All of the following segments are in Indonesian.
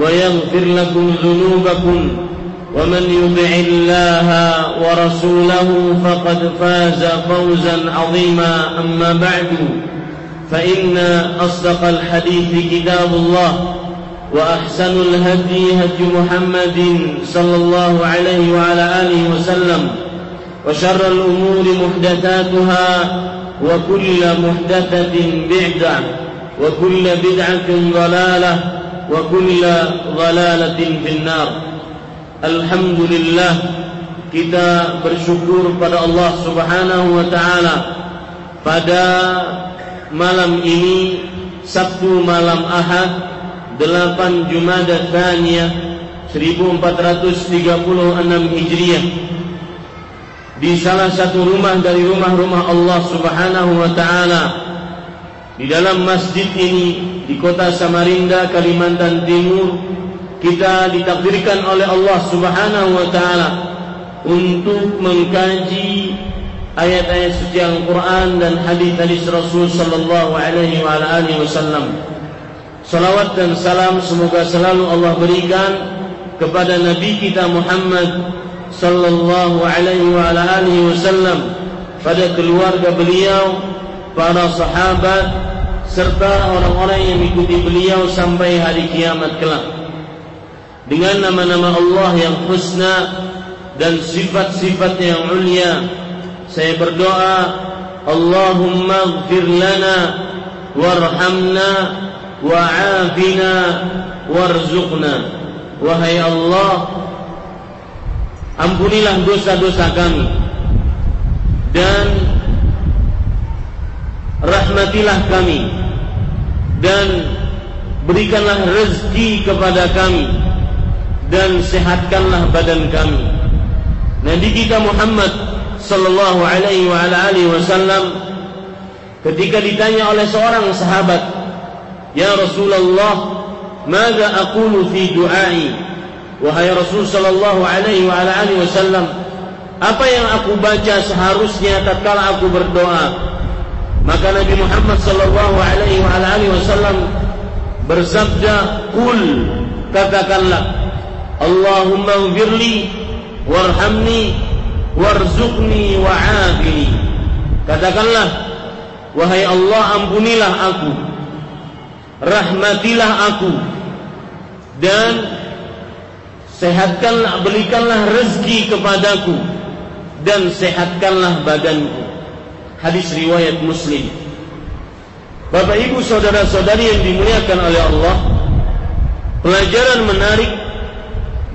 ويغفر لكم ذنوبكم ومن يطع الله ورسوله فقد فاز فوزا عظيما. أما بعد فإن أصدق الحديث كتاب الله وأحسن الهدي هدي محمد صلى الله عليه وعلى آله وسلم وشر الأمور محدثاتها وكل محدثة بدعة وكل بدعة ضلالة وكل ضلالة في النار Alhamdulillah kita bersyukur pada Allah Subhanahu wa taala pada malam ini Sabtu malam Ahad 8 Jumada Tsaniyah 1436 Hijriah di salah satu rumah dari rumah-rumah Allah Subhanahu wa taala di dalam masjid ini di kota Samarinda Kalimantan Timur kita ditakdirkan oleh Allah Subhanahu wa taala untuk mengkaji ayat-ayat suci Al-Qur'an dan hadis-hadis Rasul sallallahu alaihi wa alihi wasallam. Salawat dan salam semoga selalu Allah berikan kepada nabi kita Muhammad sallallahu alaihi wa alihi wasallam pada keluarga beliau, para sahabat serta orang-orang yang mengikuti beliau sampai hari kiamat kelak. Dengan nama-nama Allah yang husna dan sifat-sifat yang ulia saya berdoa Allahumma ighfir lana warhamna wa'afina warzuqna. Wahai Allah ampunilah dosa-dosa kami. Dan rahmatilah kami dan berikanlah rezeki kepada kami dan sehatkanlah badan kami. Nabi kita Muhammad sallallahu alaihi wa alihi wasallam ketika ditanya oleh seorang sahabat, "Ya Rasulullah, mada aqulu fi du'ai?" Wahai Rasul sallallahu alaihi wa alihi wasallam, apa yang aku baca seharusnya tatkala aku berdoa? Maka Nabi Muhammad sallallahu alaihi wasallam bersabda, "Qul katakanlah Allahumma ghfirli warhamni warzuqni wa'afini. Katakanlah, wahai Allah ampunilah aku, rahmatilah aku, dan sehatkanlah, berikanlah rezeki kepadaku, dan sehatkanlah badanku. Hadis riwayat Muslim. Bapak Ibu saudara-saudari yang dimuliakan oleh Allah, pelajaran menarik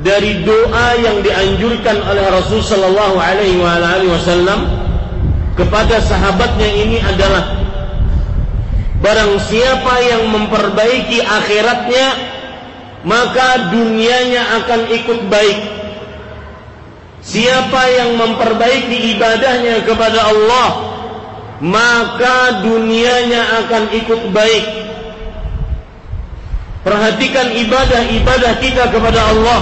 dari doa yang dianjurkan oleh Rasul sallallahu alaihi wasallam kepada sahabatnya ini adalah barang siapa yang memperbaiki akhiratnya maka dunianya akan ikut baik siapa yang memperbaiki ibadahnya kepada Allah maka dunianya akan ikut baik. Perhatikan ibadah-ibadah kita kepada Allah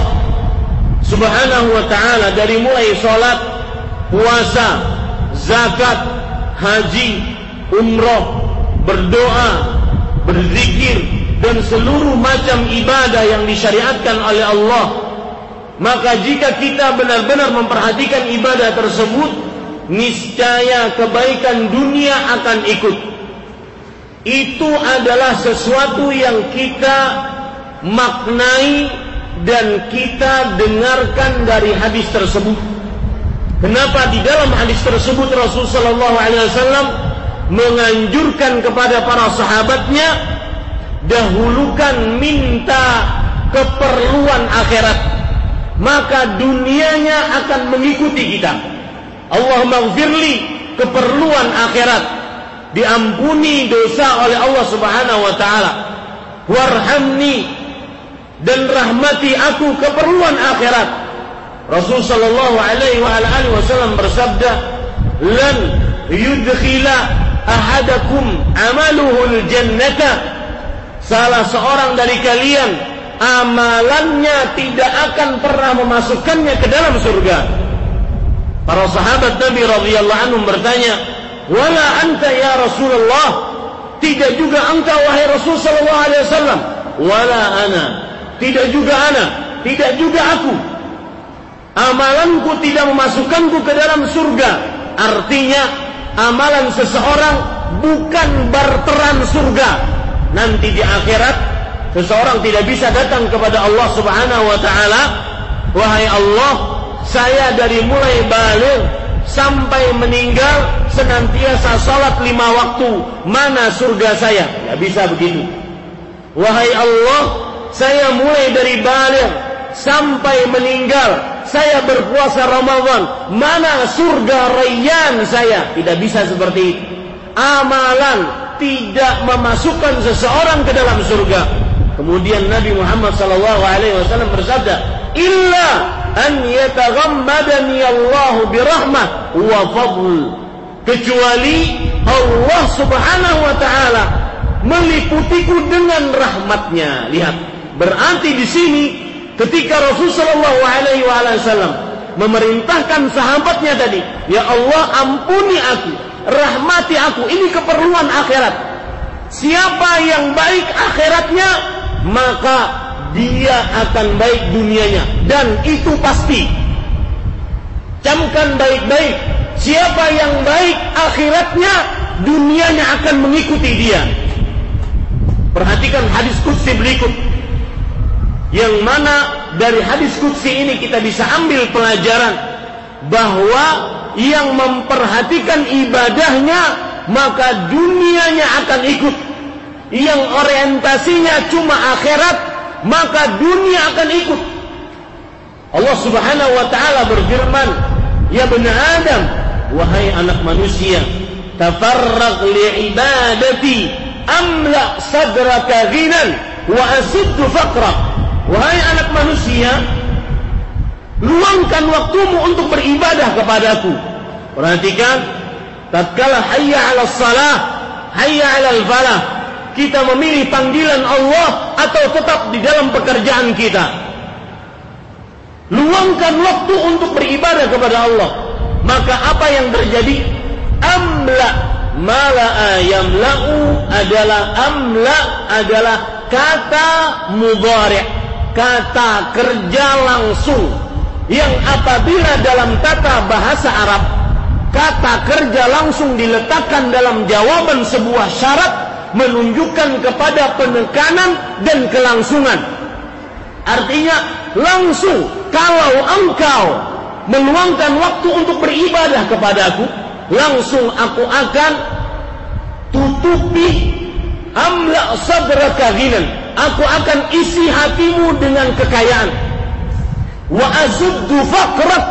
Subhanahu wa taala dari mulai salat, puasa, zakat, haji, umroh, berdoa, berzikir dan seluruh macam ibadah yang disyariatkan oleh Allah. Maka jika kita benar-benar memperhatikan ibadah tersebut niscaya kebaikan dunia akan ikut itu adalah sesuatu yang kita maknai dan kita dengarkan dari hadis tersebut. Kenapa di dalam hadis tersebut Rasulullah Shallallahu Alaihi Wasallam menganjurkan kepada para sahabatnya dahulukan minta keperluan akhirat maka dunianya akan mengikuti kita. Allahumma gfirli keperluan akhirat diampuni dosa oleh Allah Subhanahu wa taala. Warhamni dan rahmati aku keperluan akhirat. Rasul sallallahu alaihi wa bersabda, "Lan yudkhila ahadakum amaluhu jannata." Salah seorang dari kalian amalannya tidak akan pernah memasukkannya ke dalam surga. Para sahabat Nabi radhiyallahu anhum bertanya, wala anta ya Rasulullah? Tidak juga engkau wahai Rasul sallallahu alaihi wasallam. Wala ana. Tidak juga ana. Tidak juga aku. Amalanku tidak memasukkanku ke dalam surga. Artinya amalan seseorang bukan barteran surga. Nanti di akhirat seseorang tidak bisa datang kepada Allah Subhanahu wa taala. Wahai Allah saya dari mulai balik sampai meninggal senantiasa salat lima waktu. Mana surga saya? Tidak bisa begitu. Wahai Allah, saya mulai dari balik sampai meninggal. Saya berpuasa Ramadan. Mana surga rayyan saya? Tidak bisa seperti itu. Amalan tidak memasukkan seseorang ke dalam surga. Kemudian Nabi Muhammad SAW bersabda, "Illa an yataghammadani Allah birahmah wa fadl. Kecuali Allah Subhanahu wa taala meliputiku dengan rahmatnya. Lihat berarti di sini ketika Rasul sallallahu alaihi wasallam memerintahkan sahabatnya tadi ya Allah ampuni aku rahmati aku ini keperluan akhirat. Siapa yang baik akhiratnya maka dia akan baik dunianya. Dan itu pasti. Camkan baik-baik. Siapa yang baik akhiratnya dunianya akan mengikuti dia. Perhatikan hadis kutsi berikut. Yang mana dari hadis kutsi ini kita bisa ambil pelajaran bahwa yang memperhatikan ibadahnya maka dunianya akan ikut. Yang orientasinya cuma akhirat maka dunia akan ikut. Allah Subhanahu wa taala berfirman, "Ya bani Adam, wahai anak manusia, tafarraq li ibadati amla sadraka ghinan wa asuddu faqrak." Wahai anak manusia, luangkan waktumu untuk beribadah kepadaku. Perhatikan, tatkala hayya 'ala salah, hayya 'ala falah, kita memilih panggilan Allah atau tetap di dalam pekerjaan kita. Luangkan waktu untuk beribadah kepada Allah. Maka apa yang terjadi? Amla mala'a yamla'u adalah amla adalah kata mudhari' kata kerja langsung yang apabila dalam tata bahasa Arab kata kerja langsung diletakkan dalam jawaban sebuah syarat menunjukkan kepada penekanan dan kelangsungan. Artinya langsung kalau engkau meluangkan waktu untuk beribadah kepadaku, langsung aku akan tutupi amla sadraka ghinan. Aku akan isi hatimu dengan kekayaan. Wa azuddu faqrak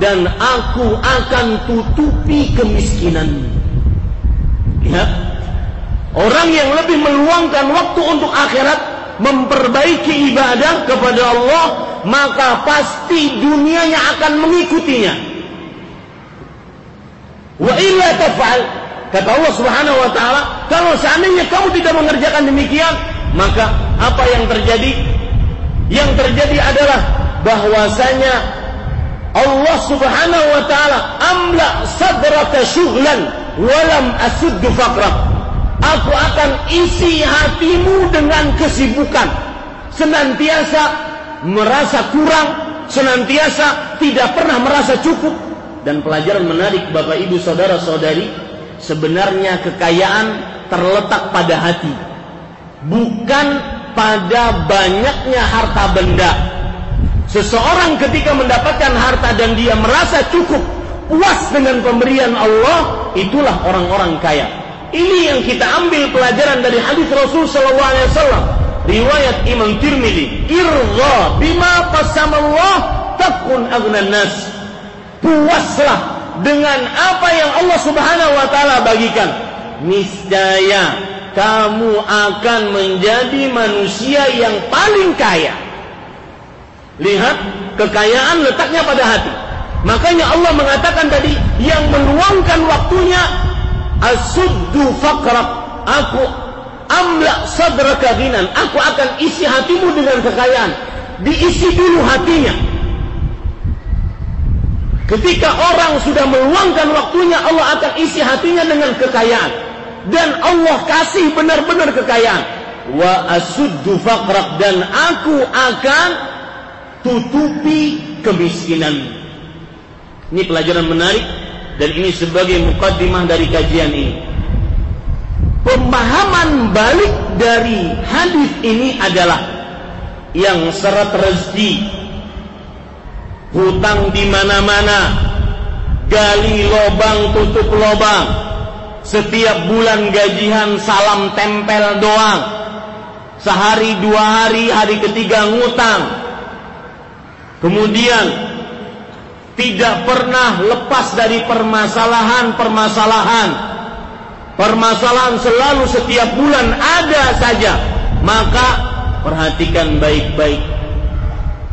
dan aku akan tutupi kemiskinan. Lihat Orang yang lebih meluangkan waktu untuk akhirat, memperbaiki ibadah kepada Allah, maka pasti dunianya akan mengikutinya. Wa illa taf'al, kata Allah Subhanahu wa taala, kalau seandainya kamu tidak mengerjakan demikian, maka apa yang terjadi? Yang terjadi adalah bahwasanya Allah Subhanahu wa taala amla sadraka syughlan walam asuddu faqrak. Aku akan isi hatimu dengan kesibukan. Senantiasa merasa kurang, senantiasa tidak pernah merasa cukup. Dan pelajaran menarik Bapak Ibu Saudara-saudari, sebenarnya kekayaan terletak pada hati. Bukan pada banyaknya harta benda. Seseorang ketika mendapatkan harta dan dia merasa cukup, puas dengan pemberian Allah, itulah orang-orang kaya. Ini yang kita ambil pelajaran dari hadis Rasul sallallahu alaihi wasallam. Riwayat Imam Tirmidzi, "Irza bima qasamallah takun aghnan nas." Puaslah dengan apa yang Allah Subhanahu wa taala bagikan. Niscaya kamu akan menjadi manusia yang paling kaya. Lihat, kekayaan letaknya pada hati. Makanya Allah mengatakan tadi yang meluangkan waktunya asuddu faqrak. Aku amla sadraka ghinan. Aku akan isi hatimu dengan kekayaan. Diisi dulu hatinya. Ketika orang sudah meluangkan waktunya Allah akan isi hatinya dengan kekayaan. Dan Allah kasih benar-benar kekayaan. Wa asuddu faqrak. Dan aku akan tutupi kemiskinan. Ini pelajaran menarik dan ini sebagai mukaddimah dari kajian ini. Pemahaman balik dari hadis ini adalah yang seret rezeki, hutang di mana-mana, gali lobang tutup lobang, setiap bulan gajian salam tempel doang, sehari dua hari hari ketiga ngutang, kemudian tidak pernah lepas dari permasalahan-permasalahan. Permasalahan selalu setiap bulan ada saja. Maka perhatikan baik-baik.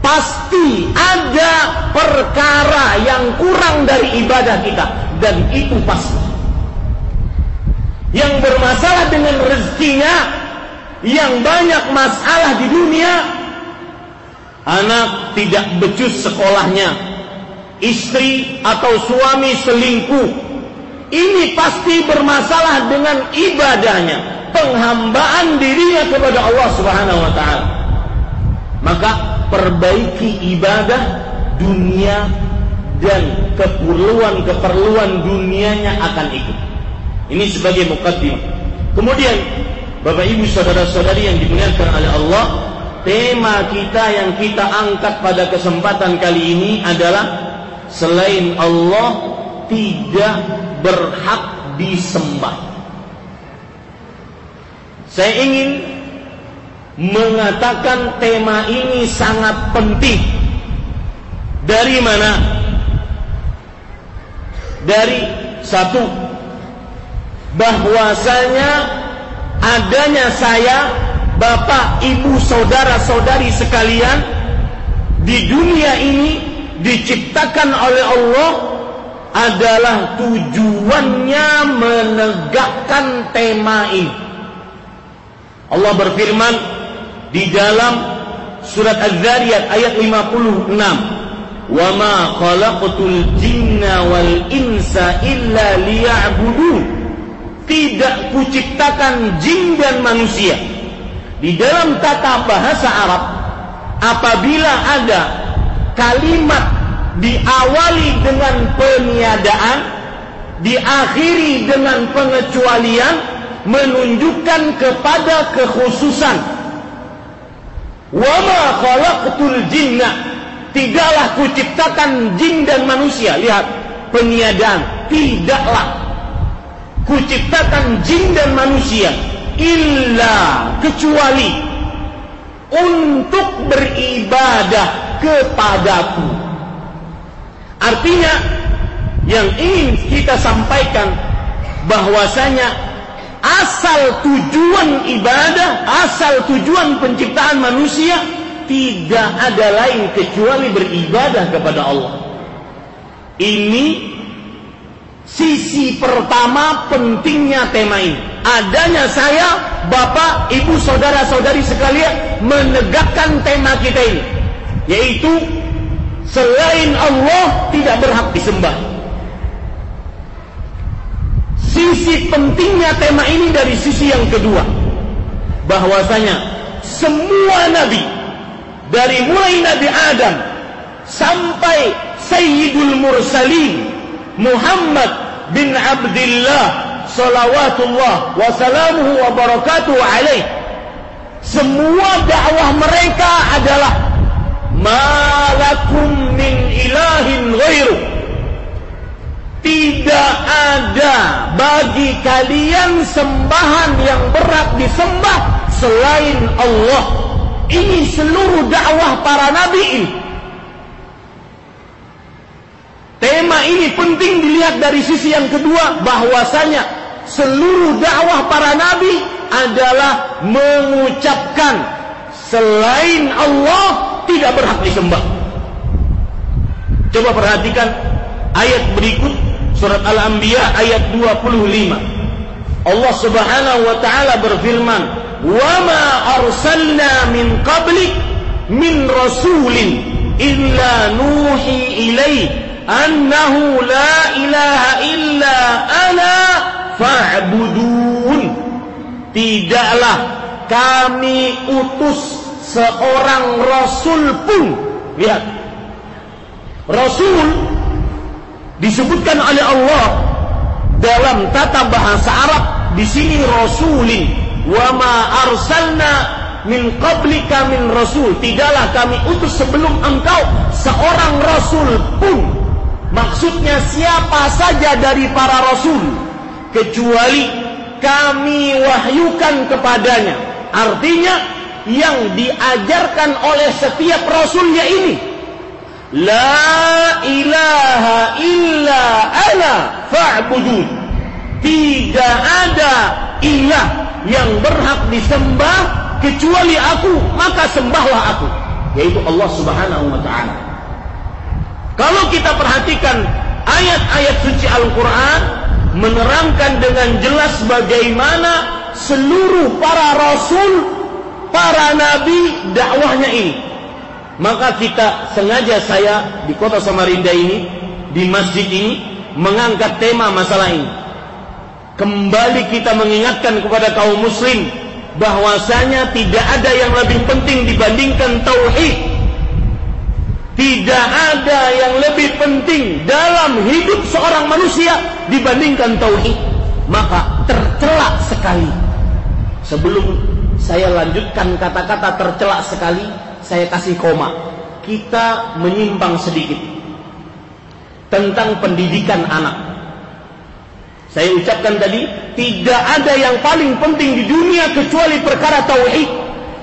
Pasti ada perkara yang kurang dari ibadah kita dan itu pasti. Yang bermasalah dengan rezekinya, yang banyak masalah di dunia, anak tidak becus sekolahnya, istri atau suami selingkuh. Ini pasti bermasalah dengan ibadahnya penghambaan dirinya kepada Allah Subhanahu wa taala. Maka perbaiki ibadah dunia dan keperluan-keperluan dunianya akan ikut. Ini sebagai mukaddimah. Kemudian Bapak Ibu saudara-saudari yang dimuliakan oleh Allah tema kita yang kita angkat pada kesempatan kali ini adalah selain Allah tidak berhak disembah. Saya ingin mengatakan tema ini sangat penting. Dari mana? Dari satu bahwasanya adanya saya, Bapak, Ibu, saudara-saudari sekalian di dunia ini diciptakan oleh Allah adalah tujuannya menegakkan tema ini. Allah berfirman di dalam surat Az-Zariyat ayat 56, "Wa ma khalaqtul jinna wal insa illa liya'budun." Tidak kuciptakan jin dan manusia. Di dalam tata bahasa Arab, apabila ada kalimat diawali dengan peniadaan, diakhiri dengan pengecualian, menunjukkan kepada kekhususan. Wama khalaqtul jinna tidaklah kuciptakan jin dan manusia. Lihat peniadaan, tidaklah kuciptakan jin dan manusia illa kecuali untuk beribadah kepadaku. Artinya yang ingin kita sampaikan bahwasanya asal tujuan ibadah, asal tujuan penciptaan manusia tidak ada lain kecuali beribadah kepada Allah. Ini sisi pertama pentingnya tema ini. Adanya saya, Bapak, Ibu, Saudara-saudari sekalian menegakkan tema kita ini yaitu selain Allah tidak berhak disembah. Sisi pentingnya tema ini dari sisi yang kedua, bahwasanya semua nabi dari mulai Nabi Adam sampai Sayyidul Mursalin Muhammad bin Abdullah salawatullah wa salamuhu wa barakatuhu alaih semua dakwah mereka adalah malakum min ilahin ghairu. Tidak ada bagi kalian sembahan yang berat disembah selain Allah. Ini seluruh dakwah para nabi. Ini tema ini penting dilihat dari sisi yang kedua bahwasanya seluruh dakwah para nabi adalah mengucapkan selain Allah tidak berhak disembah. Coba perhatikan ayat berikut surat Al-Anbiya ayat 25. Allah Subhanahu wa taala berfirman, "Wa ma arsalna min qablik min rasulin illa nuhi ilaihi annahu la ilaha illa ana fa'budun." Tidaklah kami utus seorang rasul pun. Lihat. Rasul disebutkan oleh Allah dalam tata bahasa Arab di sini rasulin wa ma arsalna min qablika min rasul. Tidaklah kami utus sebelum engkau seorang rasul pun. Maksudnya siapa saja dari para rasul kecuali kami wahyukan kepadanya. Artinya yang diajarkan oleh setiap rasulnya ini. La ilaha illa ana fa'budun. Tidak ada ilah yang berhak disembah kecuali aku maka sembahlah aku. Yaitu Allah Subhanahu wa taala. Kalau kita perhatikan ayat-ayat suci Al-Qur'an menerangkan dengan jelas bagaimana seluruh para rasul para nabi dakwahnya ini. Maka kita sengaja saya di kota Samarinda ini, di masjid ini, mengangkat tema masalah ini. Kembali kita mengingatkan kepada kaum muslim bahwasanya tidak ada yang lebih penting dibandingkan tauhid. Tidak ada yang lebih penting dalam hidup seorang manusia dibandingkan tauhid. Maka tercelak sekali sebelum saya lanjutkan kata-kata tercelak sekali, saya kasih koma. Kita menyimpang sedikit tentang pendidikan anak. Saya ucapkan tadi, tidak ada yang paling penting di dunia kecuali perkara tauhid.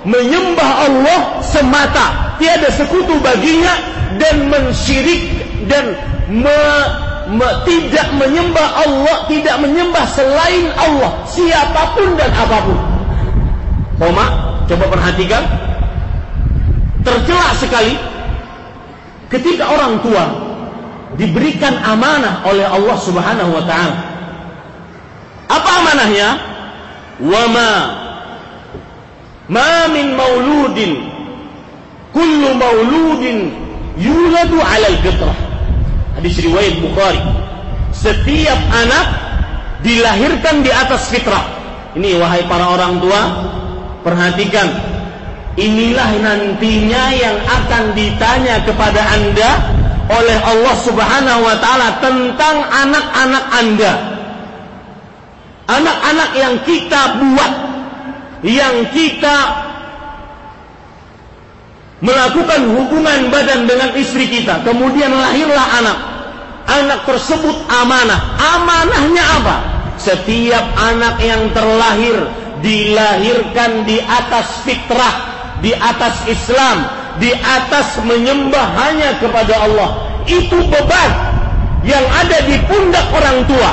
Menyembah Allah semata, tiada sekutu baginya dan mensyirik dan me, me, tidak menyembah Allah, tidak menyembah selain Allah, siapa pun dan apa pun. Koma, coba perhatikan. Tercela sekali ketika orang tua diberikan amanah oleh Allah Subhanahu wa taala. Apa amanahnya? Wa ma min mauludin kullu mauludin yuladu 'ala al-fitrah. Hadis riwayat Bukhari. Setiap anak dilahirkan di atas fitrah. Ini wahai para orang tua, Perhatikan, inilah nantinya yang akan ditanya kepada Anda oleh Allah Subhanahu wa taala tentang anak-anak Anda. Anak-anak yang kita buat, yang kita melakukan hubungan badan dengan istri kita, kemudian lahirlah anak. Anak tersebut amanah. Amanahnya apa? Setiap anak yang terlahir dilahirkan di atas fitrah, di atas Islam, di atas menyembah hanya kepada Allah. Itu beban yang ada di pundak orang tua.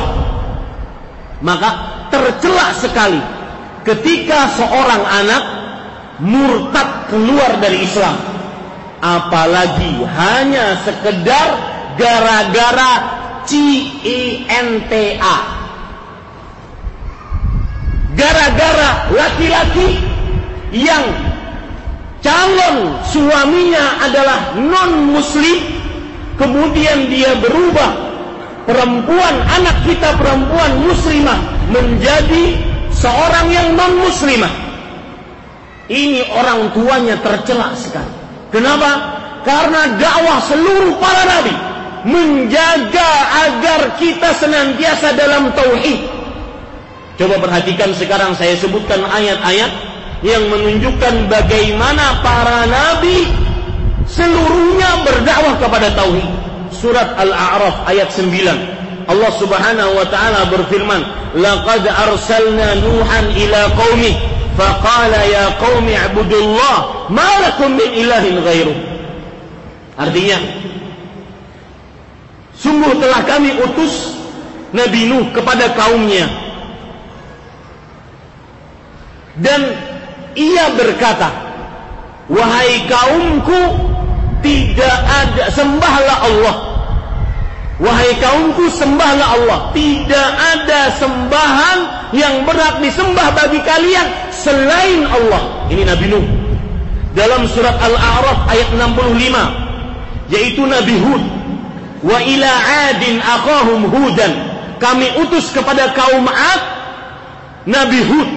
Maka tercela sekali ketika seorang anak murtad keluar dari Islam. Apalagi hanya sekedar gara-gara cinta gara-gara laki-laki yang calon suaminya adalah non muslim kemudian dia berubah perempuan anak kita perempuan muslimah menjadi seorang yang non muslimah ini orang tuanya tercela sekali. Kenapa? Karena dakwah seluruh para nabi menjaga agar kita senantiasa dalam tauhid coba perhatikan sekarang saya sebutkan ayat-ayat yang menunjukkan bagaimana para nabi seluruhnya berdakwah kepada tauhid. Surat Al-A'raf ayat 9. Allah Subhanahu wa taala berfirman, "Laqad arsalna Nuhan ila qaumi faqala ya qaumi ibudullah ma lakum min ilahin ghairu." Artinya, sungguh telah kami utus Nabi Nuh kepada kaumnya. Dan ia berkata, "Wahai kaumku, tidak ada sembahlah Allah. Wahai kaumku sembahlah Allah. Tidak ada sembahan yang berat disembah bagi kalian selain Allah. Ini Nabi Nuh. Dalam surat Al-A'raf ayat 65 yaitu Nabi Hud wa ila adin aqahum hudan. Kami utus kepada kaum Ad Nabi Hud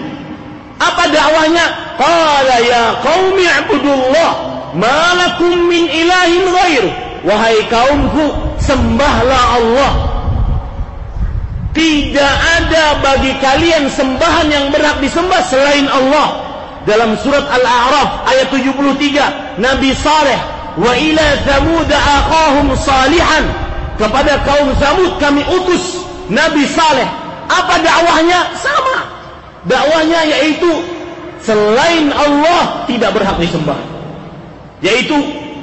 apa dakwahnya? Qala ya qaumi ibudullah malakum min ilahin ghair. Wahai kaumku sembahlah Allah. Tidak ada bagi kalian sembahan yang berhak disembah selain Allah. Dalam surat Al-A'raf ayat 73 Nabi Saleh wa ila Thamud aqahum salihan. Kepada kaum Samud kami utus Nabi Saleh. Apa dakwahnya? Sama dakwahnya yaitu selain Allah tidak berhak disembah. Yaitu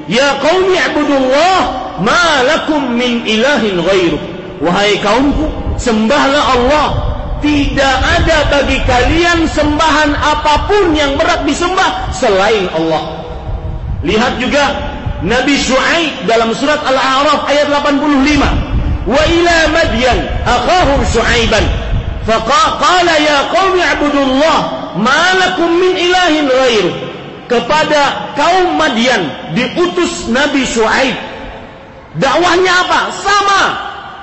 ya qaumi ibudullah ma lakum min ilahin ghairu. Wahai kaumku sembahlah Allah. Tidak ada bagi kalian sembahan apa pun yang berat disembah selain Allah. Lihat juga Nabi Shu'aib dalam surat Al-A'raf ayat 85 wa ila madyan akhahum Shu'aiban faqala ya qaumi ibudullah ma lakum min ilahin ghairu kepada kaum Madian diutus Nabi Shu'aib. Dakwahnya apa? Sama,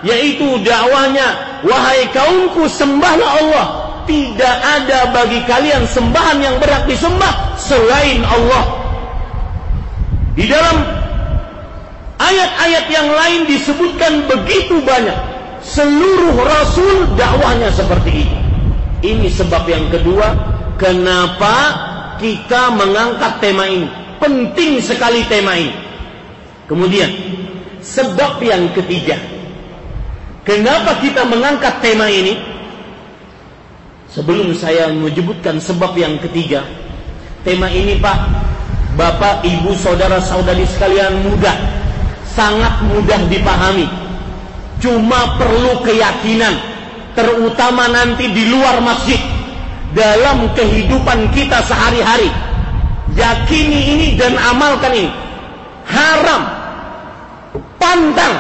yaitu dakwahnya wahai kaumku sembahlah Allah. Tidak ada bagi kalian sembahan yang berat disembah selain Allah. Di dalam ayat-ayat yang lain disebutkan begitu banyak. Seluruh rasul dakwahnya seperti ini. Ini sebab yang kedua kenapa kita mengangkat tema ini. Penting sekali tema ini. Kemudian, sebab yang ketiga. Kenapa kita mengangkat tema ini? Sebelum saya menyebutkan sebab yang ketiga, tema ini Pak, Bapak, Ibu, Saudara-saudari sekalian mudah, sangat mudah dipahami. Cuma perlu keyakinan, terutama nanti di luar masjid dalam kehidupan kita sehari-hari. Yakini ini dan amalkan ini. Haram. Pantang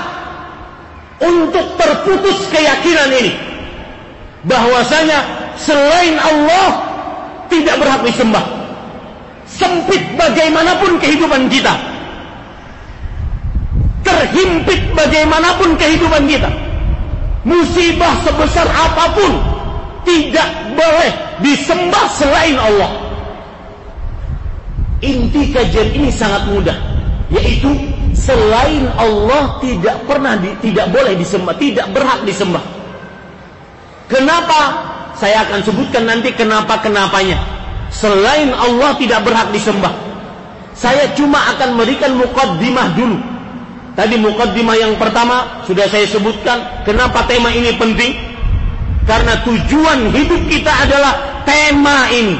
untuk terputus keyakinan ini. Bahwasanya selain Allah tidak berhak disembah. Sempit bagaimanapun kehidupan kita. Terhimpit bagaimanapun kehidupan kita. Musibah sebesar apa pun tidak boleh disembah selain Allah. Inti kajian ini sangat mudah, yaitu selain Allah tidak pernah di, tidak boleh disembah, tidak berhak disembah. Kenapa? Saya akan sebutkan nanti kenapa-kenapanya. Selain Allah tidak berhak disembah. Saya cuma akan memberikan mukaddimah dulu. Tadi mukaddimah yang pertama sudah saya sebutkan kenapa tema ini penting. Karena tujuan hidup kita adalah tema ini.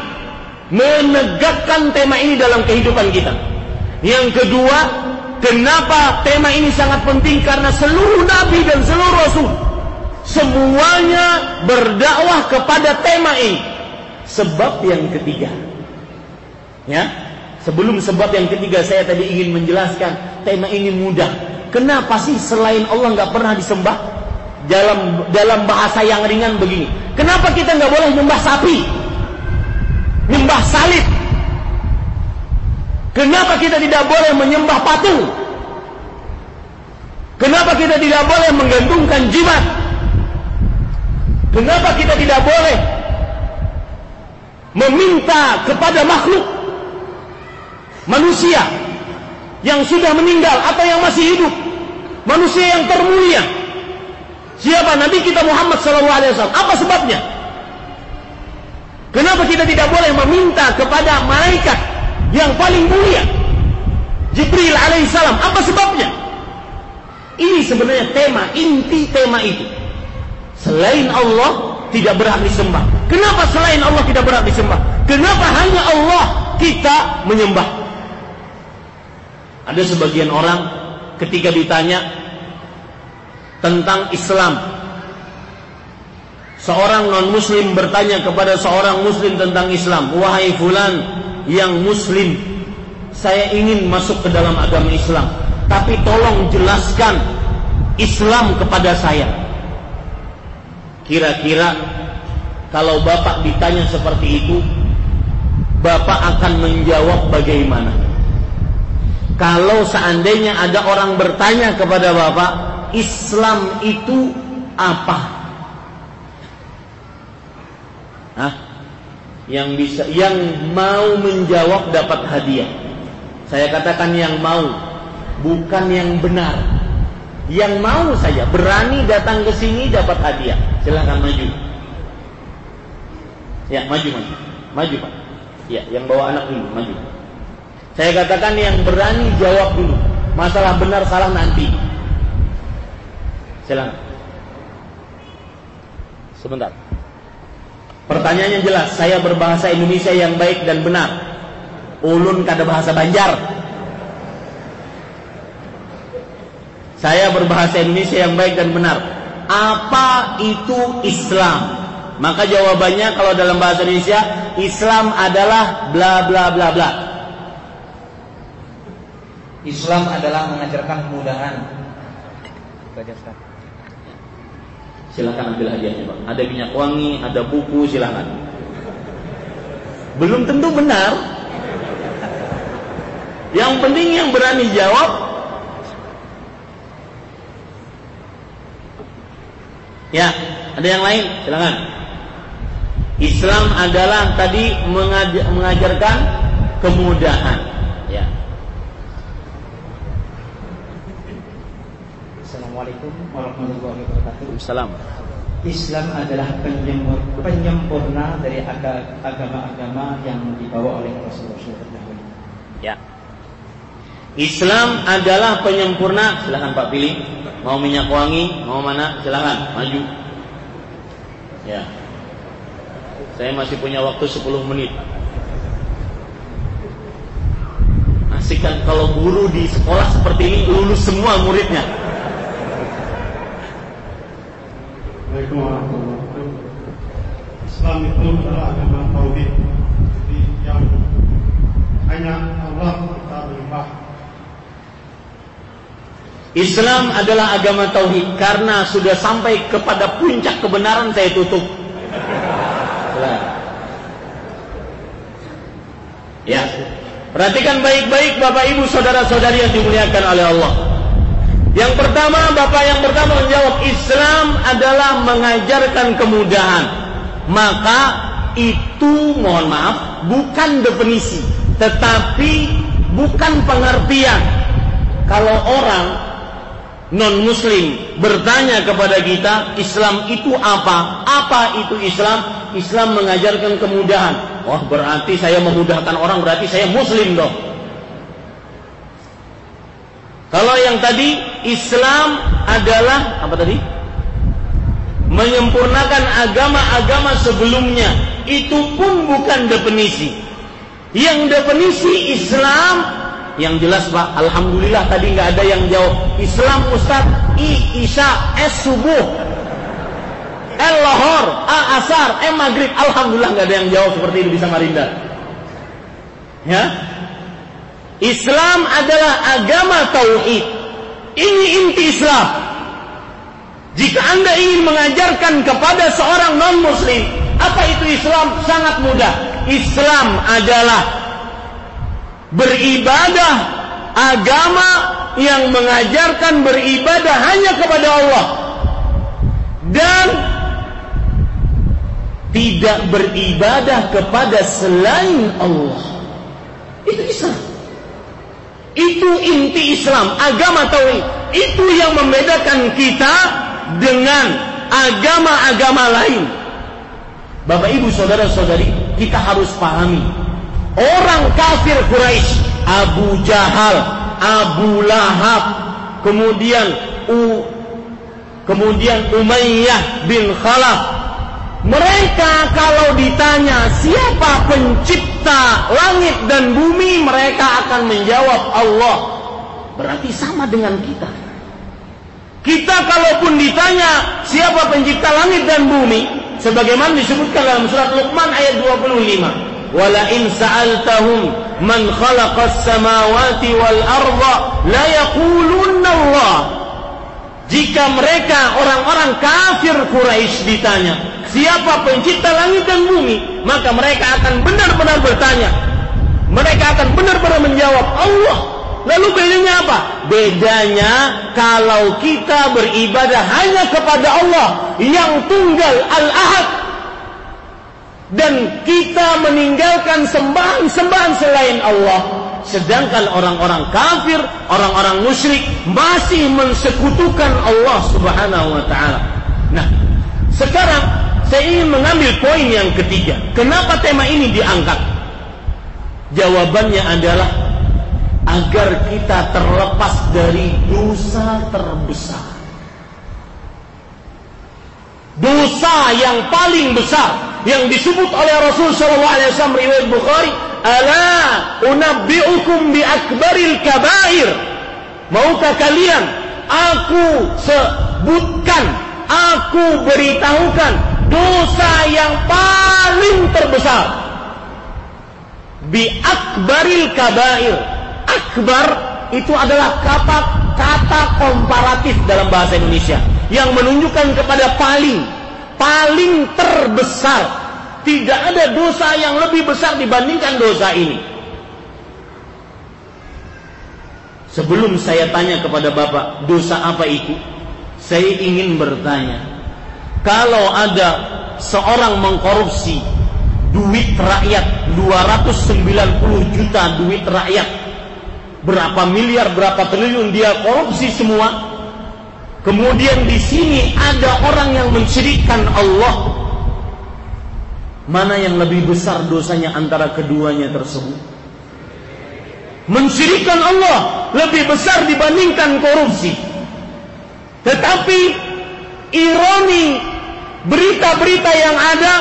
Menegakkan tema ini dalam kehidupan kita. Yang kedua, kenapa tema ini sangat penting? Karena seluruh nabi dan seluruh rasul semuanya berdakwah kepada tema ini. Sebab yang ketiga. Ya, sebelum sebab yang ketiga saya tadi ingin menjelaskan tema ini mudah. Kenapa sih selain Allah nggak pernah disembah? Dalam dalam bahasa yang ringan begini. Kenapa kita nggak boleh menyembah sapi? menyembah salib. Kenapa kita tidak boleh menyembah patung? Kenapa kita tidak boleh menggantungkan jimat? Kenapa kita tidak boleh meminta kepada makhluk manusia yang sudah meninggal atau yang masih hidup? Manusia yang termulia. Siapa Nabi kita Muhammad SAW? Apa sebabnya? Kenapa kita tidak boleh meminta kepada malaikat yang paling mulia? Jibril alaihissalam. Apa sebabnya? Ini sebenarnya tema, inti tema itu. Selain Allah tidak berhak disembah. Kenapa selain Allah tidak berhak disembah? Kenapa hanya Allah kita menyembah? Ada sebagian orang ketika ditanya tentang Islam Seorang non-muslim bertanya kepada seorang muslim tentang Islam. Wahai fulan yang muslim, saya ingin masuk ke dalam agama Islam. Tapi tolong jelaskan Islam kepada saya. Kira-kira kalau Bapak ditanya seperti itu, Bapak akan menjawab bagaimana? Kalau seandainya ada orang bertanya kepada Bapak, Islam itu apa? Hah? Yang bisa yang mau menjawab dapat hadiah. Saya katakan yang mau, bukan yang benar. Yang mau saja berani datang ke sini dapat hadiah. Silahkan maju. Ya, maju maju. Maju, Pak. Ya, yang bawa anak dulu, maju. Saya katakan yang berani jawab dulu. Masalah benar salah nanti. Silakan. Sebentar. Pertanyaannya jelas, saya berbahasa Indonesia yang baik dan benar. Ulun kada bahasa Banjar. Saya berbahasa Indonesia yang baik dan benar. Apa itu Islam? Maka jawabannya kalau dalam bahasa Indonesia, Islam adalah bla bla bla bla. Islam adalah mengajarkan kemudahan. Silahkan ambil hadiahnya Pak. Ada minyak wangi, ada buku, silahkan. Belum tentu benar. Yang penting yang berani jawab. Ya, ada yang lain? Silahkan. Islam adalah tadi mengajarkan kemudahan. Ya. Assalamualaikum warahmatullahi wabarakatuh. Salam. Islam adalah penyempurna dari agama-agama yang dibawa oleh Rasulullah. Ya. Islam adalah penyempurna. Silakan Pak pilih. Mau minyak wangi, mau mana? Silakan, maju. Ya. Saya masih punya waktu 10 menit. Asik kan kalau guru di sekolah seperti ini lulus semua muridnya. Islam itu adalah agama tauhid. Yang hanya Allah kita menyembah. Islam adalah agama tauhid karena sudah sampai kepada puncak kebenaran saya tutup. Ya. Perhatikan baik-baik Bapak Ibu saudara-saudari yang dimuliakan oleh Allah. Yang pertama, Bapak yang pertama menjawab Islam adalah mengajarkan kemudahan. Maka itu mohon maaf bukan definisi, tetapi bukan pengertian. Kalau orang non muslim bertanya kepada kita, Islam itu apa? Apa itu Islam? Islam mengajarkan kemudahan. Wah, berarti saya memudahkan orang, berarti saya muslim dong. Kalau yang tadi Islam adalah apa tadi? Menyempurnakan agama-agama sebelumnya. Itu pun bukan definisi. Yang definisi Islam yang jelas Pak, alhamdulillah tadi nggak ada yang jawab. Islam Ustaz, I Isya, S subuh, L lohor, A asar, M maghrib. Alhamdulillah nggak ada yang jawab seperti itu di Samarinda. Ya, Islam adalah agama tauhid. Ini inti Islam. Jika Anda ingin mengajarkan kepada seorang non-muslim, apa itu Islam? Sangat mudah. Islam adalah beribadah agama yang mengajarkan beribadah hanya kepada Allah dan tidak beribadah kepada selain Allah. Itu Islam. Itu inti Islam, agama tauhid. Itu yang membedakan kita dengan agama-agama lain. Bapak Ibu saudara-saudari, kita harus pahami orang kafir Quraisy, Abu Jahal, Abu Lahab, kemudian U, kemudian Umayyah bin Khalaf. Mereka kalau ditanya siapa pencipta langit dan bumi, mereka akan menjawab Allah. Berarti sama dengan kita. Kita kalaupun ditanya siapa pencipta langit dan bumi, sebagaimana disebutkan dalam surat Luqman ayat 25. Wala in sa'altahum man khalaqas samawati wal arda la yaqulunna Allah. Jika mereka orang-orang kafir Quraisy ditanya, siapa pencipta langit dan bumi, maka mereka akan benar-benar bertanya. Mereka akan benar-benar menjawab Allah. Lalu bedanya apa? Bedanya kalau kita beribadah hanya kepada Allah yang tunggal Al-Ahad dan kita meninggalkan sembahan-sembahan selain Allah. Sedangkan orang-orang kafir, orang-orang musyrik masih mensekutukan Allah Subhanahu wa taala. Nah, sekarang saya ingin mengambil poin yang ketiga. Kenapa tema ini diangkat? Jawabannya adalah agar kita terlepas dari dosa terbesar. Dosa yang paling besar yang disebut oleh Rasul sallallahu alaihi wasallam riwayat Bukhari, "Ala unabbiukum bi akbaril kabair." Maukah kalian aku sebutkan, aku beritahukan dosa yang paling terbesar? Bi akbaril kabair. Akbar itu adalah kata kata komparatif dalam bahasa Indonesia yang menunjukkan kepada paling paling terbesar. Tidak ada dosa yang lebih besar dibandingkan dosa ini. Sebelum saya tanya kepada Bapak, dosa apa itu? Saya ingin bertanya. Kalau ada seorang mengkorupsi duit rakyat 290 juta duit rakyat berapa miliar berapa triliun dia korupsi semua kemudian di sini ada orang yang mensyirikkan Allah. Mana yang lebih besar dosanya antara keduanya tersebut? Mensyirikkan Allah lebih besar dibandingkan korupsi. Tetapi ironi berita-berita yang ada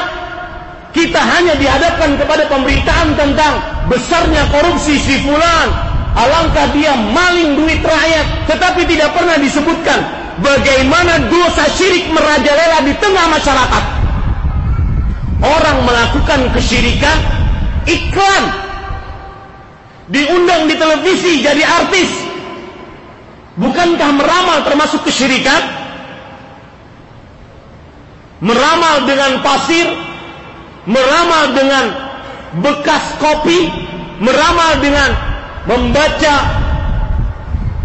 kita hanya dihadapkan kepada pemberitaan tentang besarnya korupsi si fulan. Alangkah dia maling duit rakyat tetapi tidak pernah disebutkan bagaimana dosa syirik merajalela di tengah masyarakat? Orang melakukan kesyirikan iklan. Diundang di televisi jadi artis. Bukankah meramal termasuk kesyirikan? Meramal dengan pasir meramal dengan bekas kopi meramal dengan membaca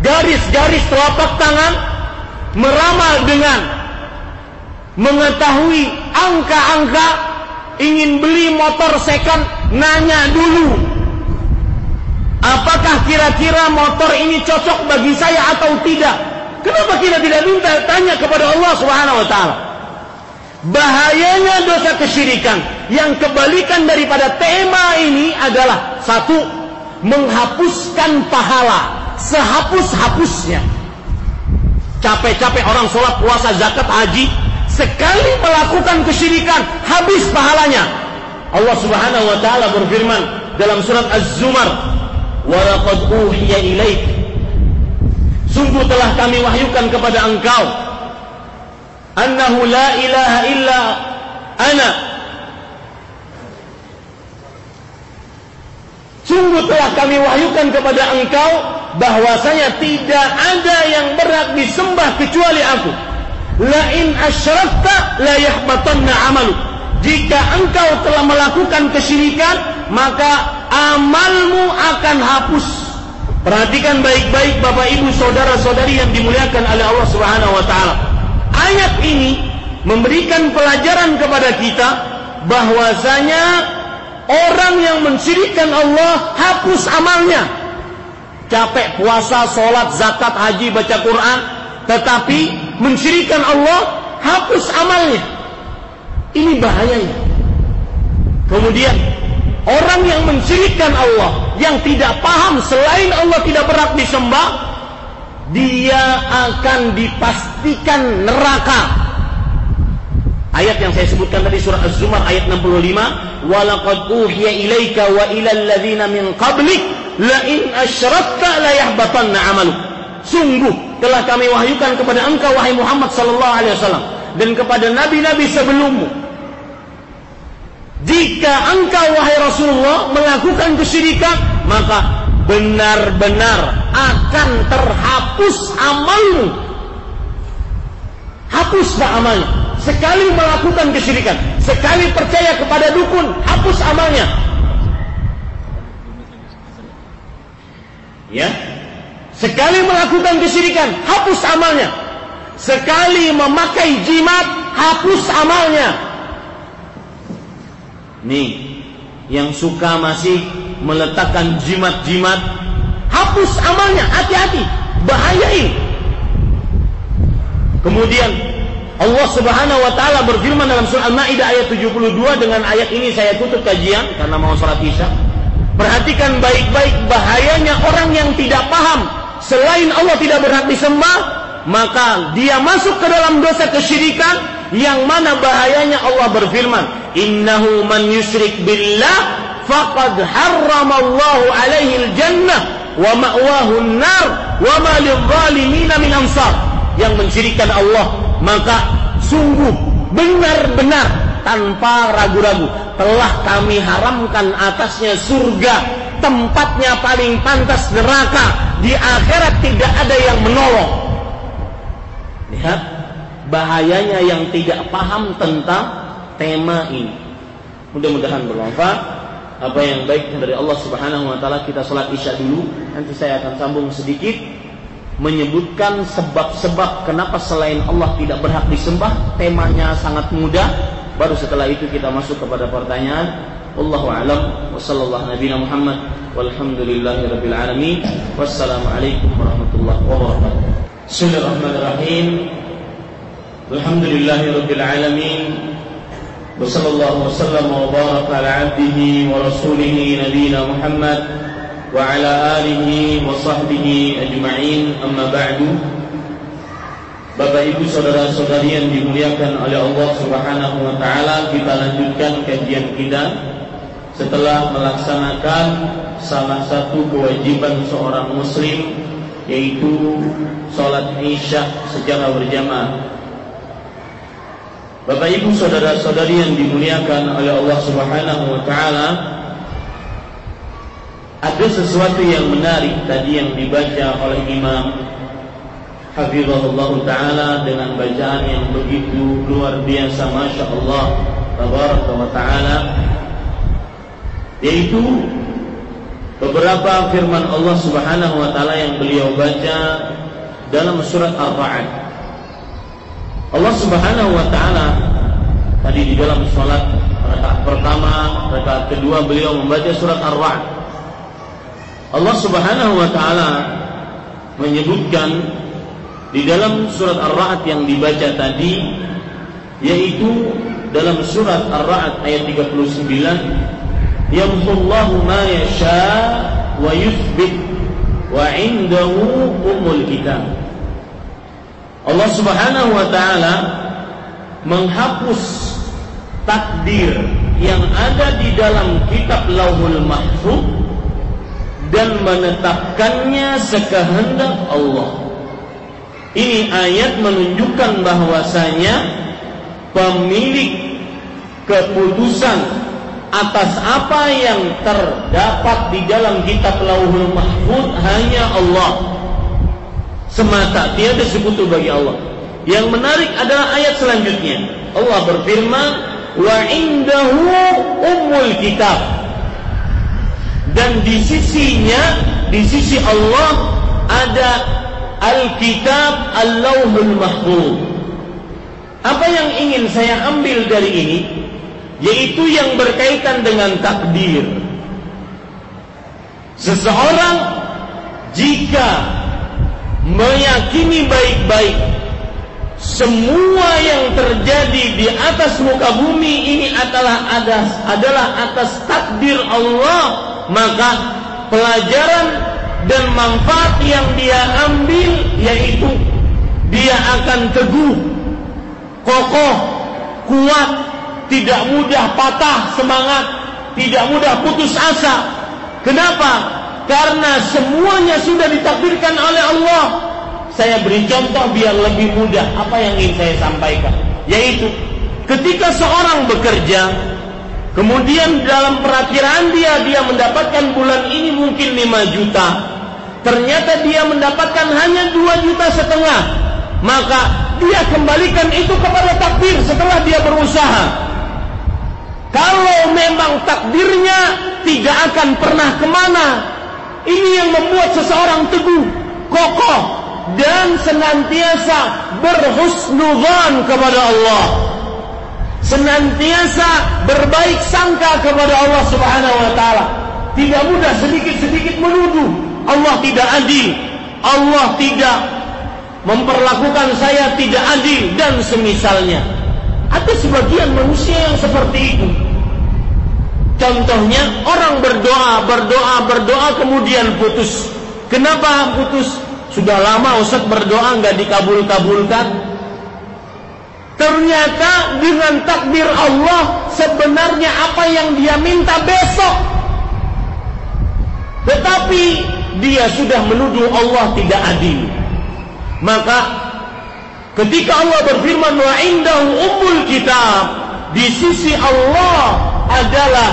garis-garis telapak tangan meramal dengan mengetahui angka-angka ingin beli motor second nanya dulu apakah kira-kira motor ini cocok bagi saya atau tidak? Kenapa kita tidak minta tanya kepada Allah Subhanahu wa taala? Bahayanya dosa kesyirikan. Yang kebalikan daripada tema ini adalah satu menghapuskan pahala sehapus-hapusnya capek-capek orang sholat puasa zakat haji sekali melakukan kesyirikan habis pahalanya. Allah subhanahu wa ta'ala berfirman dalam surat Az-Zumar walaqad uhiya ilaik. Sungguh telah kami wahyukan kepada engkau annahu la ilaha illa ana Sungguh telah kami wahyukan kepada engkau bahwasanya tidak ada yang berat disembah kecuali aku. La in asyrakta la yahbatanna amalu. Jika engkau telah melakukan kesyirikan, maka amalmu akan hapus. Perhatikan baik-baik Bapak Ibu saudara-saudari yang dimuliakan oleh Allah Subhanahu wa taala. Ayat ini memberikan pelajaran kepada kita bahwasanya orang yang mensyirikkan Allah hapus amalnya. Capek puasa, sholat, zakat, haji, baca Quran, tetapi mensyirikkan Allah hapus amalnya. Ini bahayanya. Kemudian orang yang mensyirikkan Allah, yang tidak paham selain Allah tidak berhak disembah, dia akan dipastikan neraka Ayat yang saya sebutkan tadi surah Az-Zumar ayat 65, "Walaqad uhiya ilaika wa ilal ladzina min qablik la in asyrakta la yahbatanna 'amaluk." Sungguh telah kami wahyukan kepada engkau wahai Muhammad sallallahu alaihi wasallam dan kepada nabi-nabi sebelummu. Jika engkau wahai Rasulullah melakukan kesyirikan, maka benar-benar akan terhapus amalmu. Hapuslah amalnya. Sekali melakukan kesyirikan, sekali percaya kepada dukun, hapus amalnya. Ya. Sekali melakukan kesyirikan, hapus amalnya. Sekali memakai jimat, hapus amalnya. Nih, yang suka masih meletakkan jimat-jimat, hapus amalnya, hati-hati, bahaya ini. Kemudian Allah Subhanahu wa taala berfirman dalam surah Al-Maidah ayat 72 dengan ayat ini saya tutup kajian karena mau sholat Isya. Perhatikan baik-baik bahayanya orang yang tidak paham selain Allah tidak berhak disembah, maka dia masuk ke dalam dosa kesyirikan yang mana bahayanya Allah berfirman, "Innahu man yusyrik billah faqad harramallahu alaihi al-jannah wa ma'wahu an-nar wa ma lidh-dhalimin min ansar." Yang mensyirikkan Allah maka sungguh benar-benar tanpa ragu-ragu telah kami haramkan atasnya surga tempatnya paling pantas neraka. Di akhirat tidak ada yang menolong. Lihat bahayanya yang tidak paham tentang tema ini. Mudah-mudahan bermanfaat. Apa yang baik dari Allah Subhanahu wa taala kita salat Isya dulu. Nanti saya akan sambung sedikit menyebutkan sebab-sebab kenapa selain Allah tidak berhak disembah temanya sangat mudah. Baru setelah itu kita masuk kepada pertanyaan. Allahu alam. Wa sallallahu nabi Muhammad. Walhamdulillahi rabbil alamin. Wassalamu alaikum warahmatullahi wabarakatuh. Bismillahirrahmanirrahim. Alhamdulillahi rabbil alamin. Wa sallallahu wa sallam wa baraka ala abdihi wa rasulihi nabiyina Muhammad وعلى آله وصحبه أجمعين أما بعد Bapak Ibu saudara-saudari yang dimuliakan oleh Allah Subhanahu wa taala, kita lanjutkan kajian kita setelah melaksanakan salah satu kewajiban seorang muslim yaitu salat Isya secara berjamaah. Bapak Ibu saudara-saudari yang dimuliakan oleh Allah Subhanahu wa taala, ada sesuatu yang menarik tadi yang dibaca oleh Imam Hafizahullah Ta'ala dengan bacaan yang begitu luar biasa Masya Allah Tabaraka Ta'ala. Yaitu beberapa firman Allah Subhanahu wa Ta'ala yang beliau baca dalam surat Ar-Ra'd. Allah Subhanahu wa Ta'ala tadi di dalam salat rakaat pertama, rakaat kedua beliau membaca surat Ar-Ra'd Allah Subhanahu wa taala menyebutkan di dalam surat Ar-Ra'd yang dibaca tadi yaitu dalam surat Ar-Ra'd ayat 39 Yamhullahu ma yasha wa yuthbit wa indahu umul kitab. Allah Subhanahu wa taala menghapus takdir yang ada di dalam kitab Lauhul Mahfuz dan menetapkannya sekehendak Allah. Ini ayat menunjukkan bahwasanya pemilik keputusan atas apa yang terdapat di dalam kitab Lauhul Mahfuz hanya Allah. Semata tiada sekutu bagi Allah. Yang menarik adalah ayat selanjutnya. Allah berfirman, "Wa indahu ummul kitab." Dan di sisinya di sisi Allah ada Alkitab Al-Lauhul Mahfuz. Apa yang ingin saya ambil dari ini yaitu yang berkaitan dengan takdir. Seseorang jika meyakini baik-baik semua yang terjadi di atas muka bumi ini adalah atas adalah atas takdir Allah maka pelajaran dan manfaat yang dia ambil yaitu dia akan teguh kokoh kuat tidak mudah patah semangat tidak mudah putus asa. Kenapa? Karena semuanya sudah ditakdirkan oleh Allah. Saya beri contoh biar lebih mudah. Apa yang ingin saya sampaikan? Yaitu ketika seorang bekerja Kemudian dalam perakiraan dia dia mendapatkan bulan ini mungkin 5 juta. Ternyata dia mendapatkan hanya 2 juta setengah. Maka dia kembalikan itu kepada takdir setelah dia berusaha. Kalau memang takdirnya tidak akan pernah ke mana. Ini yang membuat seseorang teguh, kokoh dan senantiasa berhusnuzan kepada Allah senantiasa berbaik sangka kepada Allah Subhanahu wa taala. Tidak mudah sedikit-sedikit menuduh Allah tidak adil. Allah tidak memperlakukan saya tidak adil dan semisalnya. Ada sebagian manusia yang seperti itu. Contohnya orang berdoa, berdoa, berdoa kemudian putus. Kenapa putus? Sudah lama Ustaz berdoa nggak dikabul-kabulkan. Ternyata dengan takdir Allah sebenarnya apa yang dia minta besok. Tetapi dia sudah menuduh Allah tidak adil. Maka ketika Allah berfirman wa indahu ummul kitab di sisi Allah adalah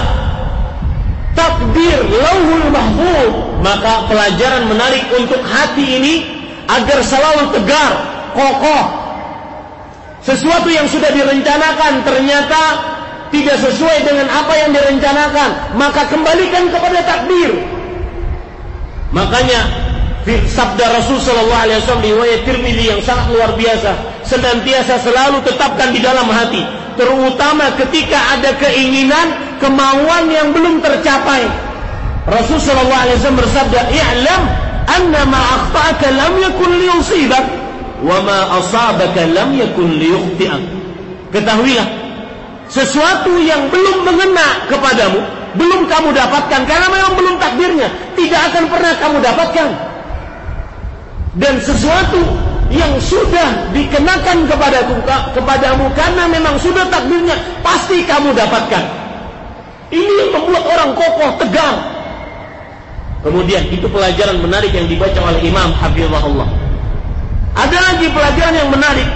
takdir lauhul mahfuz maka pelajaran menarik untuk hati ini agar selalu tegar kokoh sesuatu yang sudah direncanakan ternyata tidak sesuai dengan apa yang direncanakan, maka kembalikan kepada takdir. Makanya sabda Rasul sallallahu alaihi wasallam riwayat Tirmizi yang sangat luar biasa, senantiasa selalu tetapkan di dalam hati, terutama ketika ada keinginan, kemauan yang belum tercapai. Rasul sallallahu alaihi wasallam bersabda, "I'lam anna ma akhta'aka lam yakun liyusibak." Wa ma asabaka lam yakun liyukhti'ak. Ketahuilah, sesuatu yang belum mengena kepadamu, belum kamu dapatkan karena memang belum takdirnya, tidak akan pernah kamu dapatkan. Dan sesuatu yang sudah dikenakan kepadaku kepadamu karena memang sudah takdirnya, pasti kamu dapatkan. Ini yang membuat orang kokoh, tegar. Kemudian itu pelajaran menarik yang dibaca oleh Imam Habibullah ada lagi pelajaran yang menarik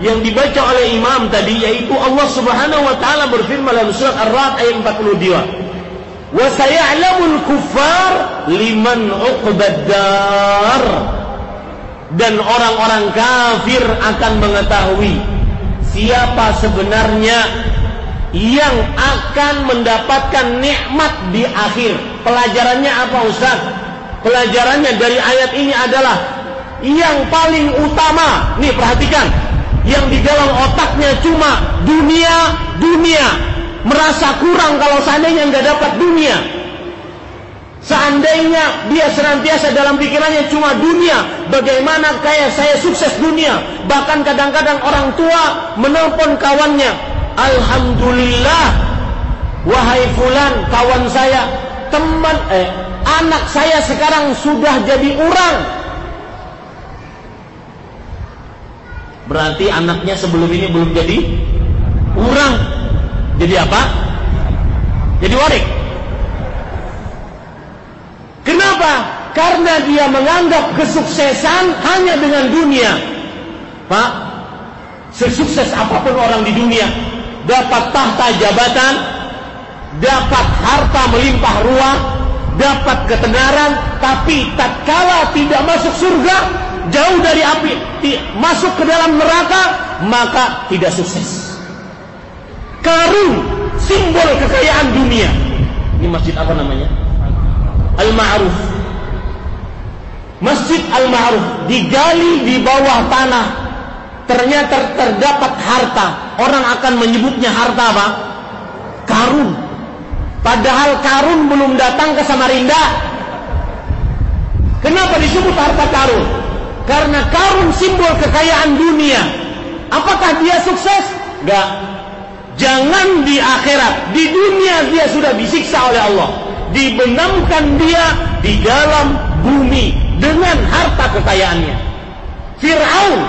yang dibaca oleh imam tadi yaitu Allah Subhanahu wa taala berfirman dalam surat Ar-Ra'd ayat 42. Wa saya'lamul kuffar liman 'uqbad Dan orang-orang kafir akan mengetahui siapa sebenarnya yang akan mendapatkan nikmat di akhir. Pelajarannya apa Ustaz? Pelajarannya dari ayat ini adalah yang paling utama, nih perhatikan, yang di dalam otaknya cuma dunia, dunia, merasa kurang kalau seandainya nggak dapat dunia. Seandainya dia senantiasa dalam pikirannya cuma dunia, bagaimana kayak saya sukses dunia? Bahkan kadang-kadang orang tua menelpon kawannya, Alhamdulillah, wahai fulan kawan saya, teman eh anak saya sekarang sudah jadi orang Berarti anaknya sebelum ini belum jadi orang. Jadi apa? Jadi warik. Kenapa? Karena dia menganggap kesuksesan hanya dengan dunia. Pak, sesukses apa pun orang di dunia, dapat tahta jabatan, dapat harta melimpah ruah, dapat ketenaran, tapi tatkala tidak masuk surga, jauh dari api, masuk ke dalam neraka, maka tidak sukses. Karung simbol kekayaan dunia. Ini masjid apa namanya? Al-Ma'ruf. Masjid Al-Ma'ruf digali di bawah tanah. Ternyata terdapat harta. Orang akan menyebutnya harta apa? Karun. Padahal karun belum datang ke Samarinda. Kenapa disebut harta karun? Karena karun simbol kekayaan dunia. Apakah dia sukses? Enggak. Jangan di akhirat, di dunia dia sudah disiksa oleh Allah. Dibenamkan dia di dalam bumi dengan harta kekayaannya. Fir'aun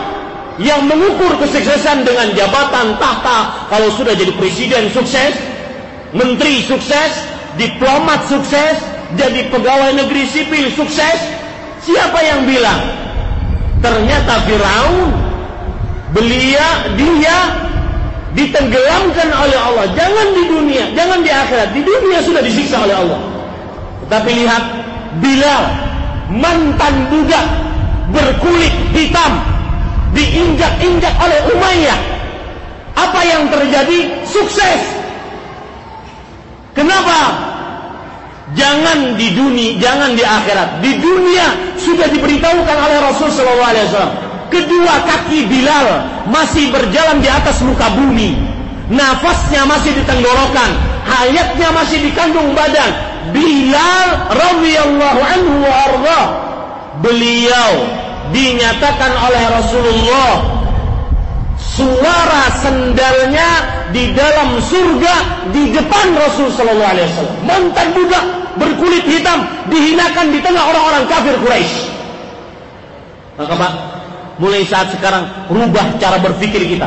yang mengukur kesuksesan dengan jabatan tahta kalau sudah jadi presiden sukses, menteri sukses, diplomat sukses, jadi pegawai negeri sipil sukses. Siapa yang bilang? Ternyata Firaun belia dia ditenggelamkan oleh Allah. Jangan di dunia, jangan di akhirat. Di dunia sudah disiksa oleh Allah. Tapi lihat Bilal mantan budak berkulit hitam diinjak-injak oleh Umayyah. Apa yang terjadi? Sukses. Kenapa? Jangan di dunia, jangan di akhirat. Di dunia sudah diberitahukan oleh Rasul Wasallam. Kedua kaki Bilal masih berjalan di atas muka bumi. Nafasnya masih di tenggorokan, hayatnya masih di kandung badan. Bilal radhiyallahu anhu wa arda. Beliau dinyatakan oleh Rasulullah suara sendalnya di dalam surga di depan Rasul sallallahu alaihi wasallam. Mantan budak berkulit hitam dihinakan di tengah orang-orang kafir Quraisy. Maka Pak, mulai saat sekarang rubah cara berpikir kita.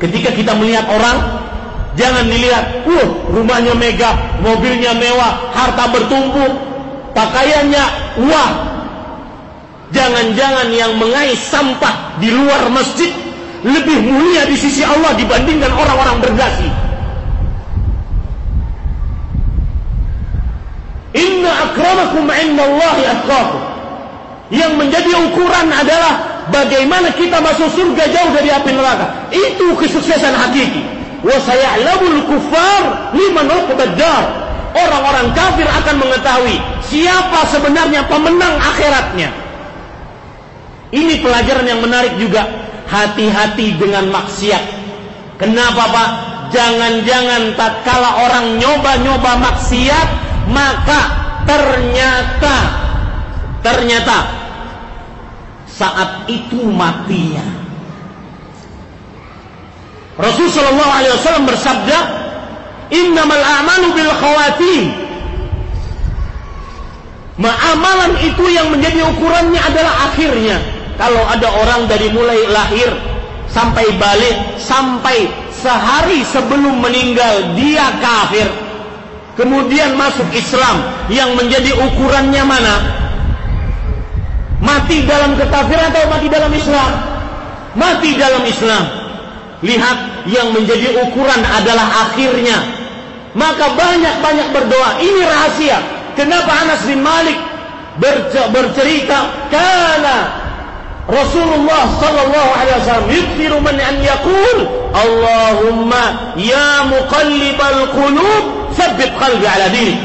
Ketika kita melihat orang, jangan dilihat, uh, rumahnya megah, mobilnya mewah, harta bertumpuk, pakaiannya wah. Jangan-jangan yang mengais sampah di luar masjid lebih mulia di sisi Allah dibandingkan orang-orang berdasi. Inna akramakum indallahi atqakum. Yang menjadi ukuran adalah bagaimana kita masuk surga jauh dari api neraka. Itu kesuksesan hakiki. Wa saya'lamul kuffar liman uqbad Orang-orang kafir akan mengetahui siapa sebenarnya pemenang akhiratnya. Ini pelajaran yang menarik juga. Hati-hati dengan maksiat. Kenapa Pak? Jangan-jangan tak kala orang nyoba-nyoba maksiat, maka ternyata ternyata saat itu matinya. Rasul Shallallahu Alaihi Wasallam bersabda, Innamal a'malu bil khawatim. Amalan itu yang menjadi ukurannya adalah akhirnya. Kalau ada orang dari mulai lahir sampai balik sampai sehari sebelum meninggal dia kafir, kemudian masuk Islam yang menjadi ukurannya mana? Mati dalam kekafiran atau mati dalam Islam? Mati dalam Islam. Lihat yang menjadi ukuran adalah akhirnya. Maka banyak-banyak berdoa. Ini rahasia. Kenapa Anas bin Malik bercerita? Karena Rasulullah sallallahu alaihi wasallam yukthiru man an yaqul Allahumma ya muqallibal qulub tsabbit qalbi ala dinik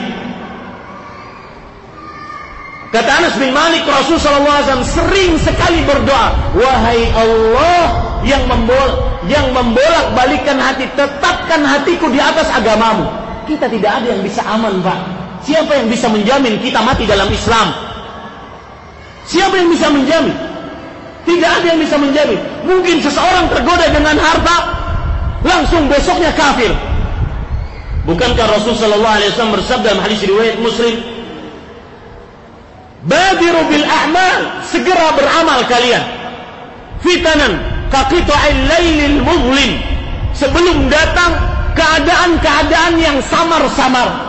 Kata Anas bin Malik Rasul sallallahu alaihi wasallam sering sekali berdoa wahai Allah yang membol yang membolak-balikan hati tetapkan hatiku di atas agamamu. Kita tidak ada yang bisa aman Pak. Siapa yang bisa menjamin kita mati dalam Islam? Siapa yang bisa menjamin tidak ada yang bisa menjamin. Mungkin seseorang tergoda dengan harta, langsung besoknya kafir. Bukankah Rasul Shallallahu Alaihi Wasallam bersabda dalam hadis riwayat Muslim, Badiru bil a'mal, segera beramal kalian. Fitanan kaqita'il lailil muzlim. Sebelum datang keadaan-keadaan yang samar-samar.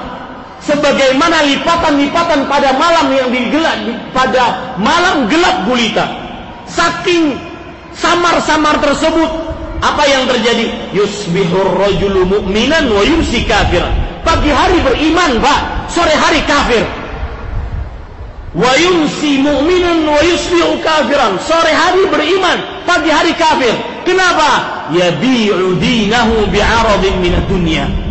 Sebagaimana lipatan-lipatan pada malam yang digelap pada malam gelap gulita Saking samar-samar tersebut, apa yang terjadi? Yusbihur rajulu mu'minan wa yumsi kafir. Pagi hari beriman, Pak. Sore hari kafir. Wa yumsi mu'minan wa yusbihu kafiran. Sore hari beriman, pagi hari kafir. Kenapa? Yabi'u dinahu bi'aradin minad dunya.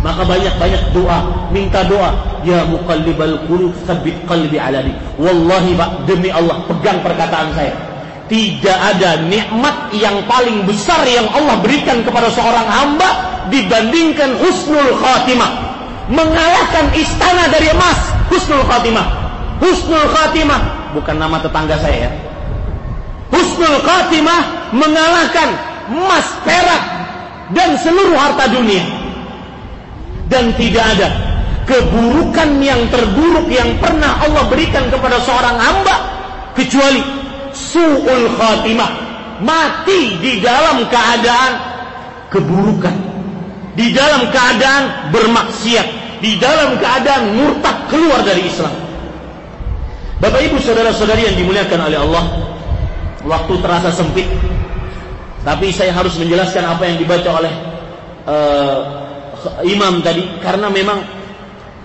Maka banyak-banyak doa, minta doa. Ya muqallibal qulub, tsabbit qalbi ala di. Wallahi Pak, demi Allah, pegang perkataan saya. Tidak ada nikmat yang paling besar yang Allah berikan kepada seorang hamba dibandingkan husnul khatimah. Mengalahkan istana dari emas, husnul khatimah. Husnul khatimah bukan nama tetangga saya ya. Husnul khatimah mengalahkan emas, perak dan seluruh harta dunia dan tidak ada keburukan yang terburuk yang pernah Allah berikan kepada seorang hamba kecuali su'ul khatimah mati di dalam keadaan keburukan di dalam keadaan bermaksiat di dalam keadaan murtad keluar dari Islam. Bapak Ibu saudara-saudari yang dimuliakan oleh Allah waktu terasa sempit tapi saya harus menjelaskan apa yang dibaca oleh uh, imam tadi karena memang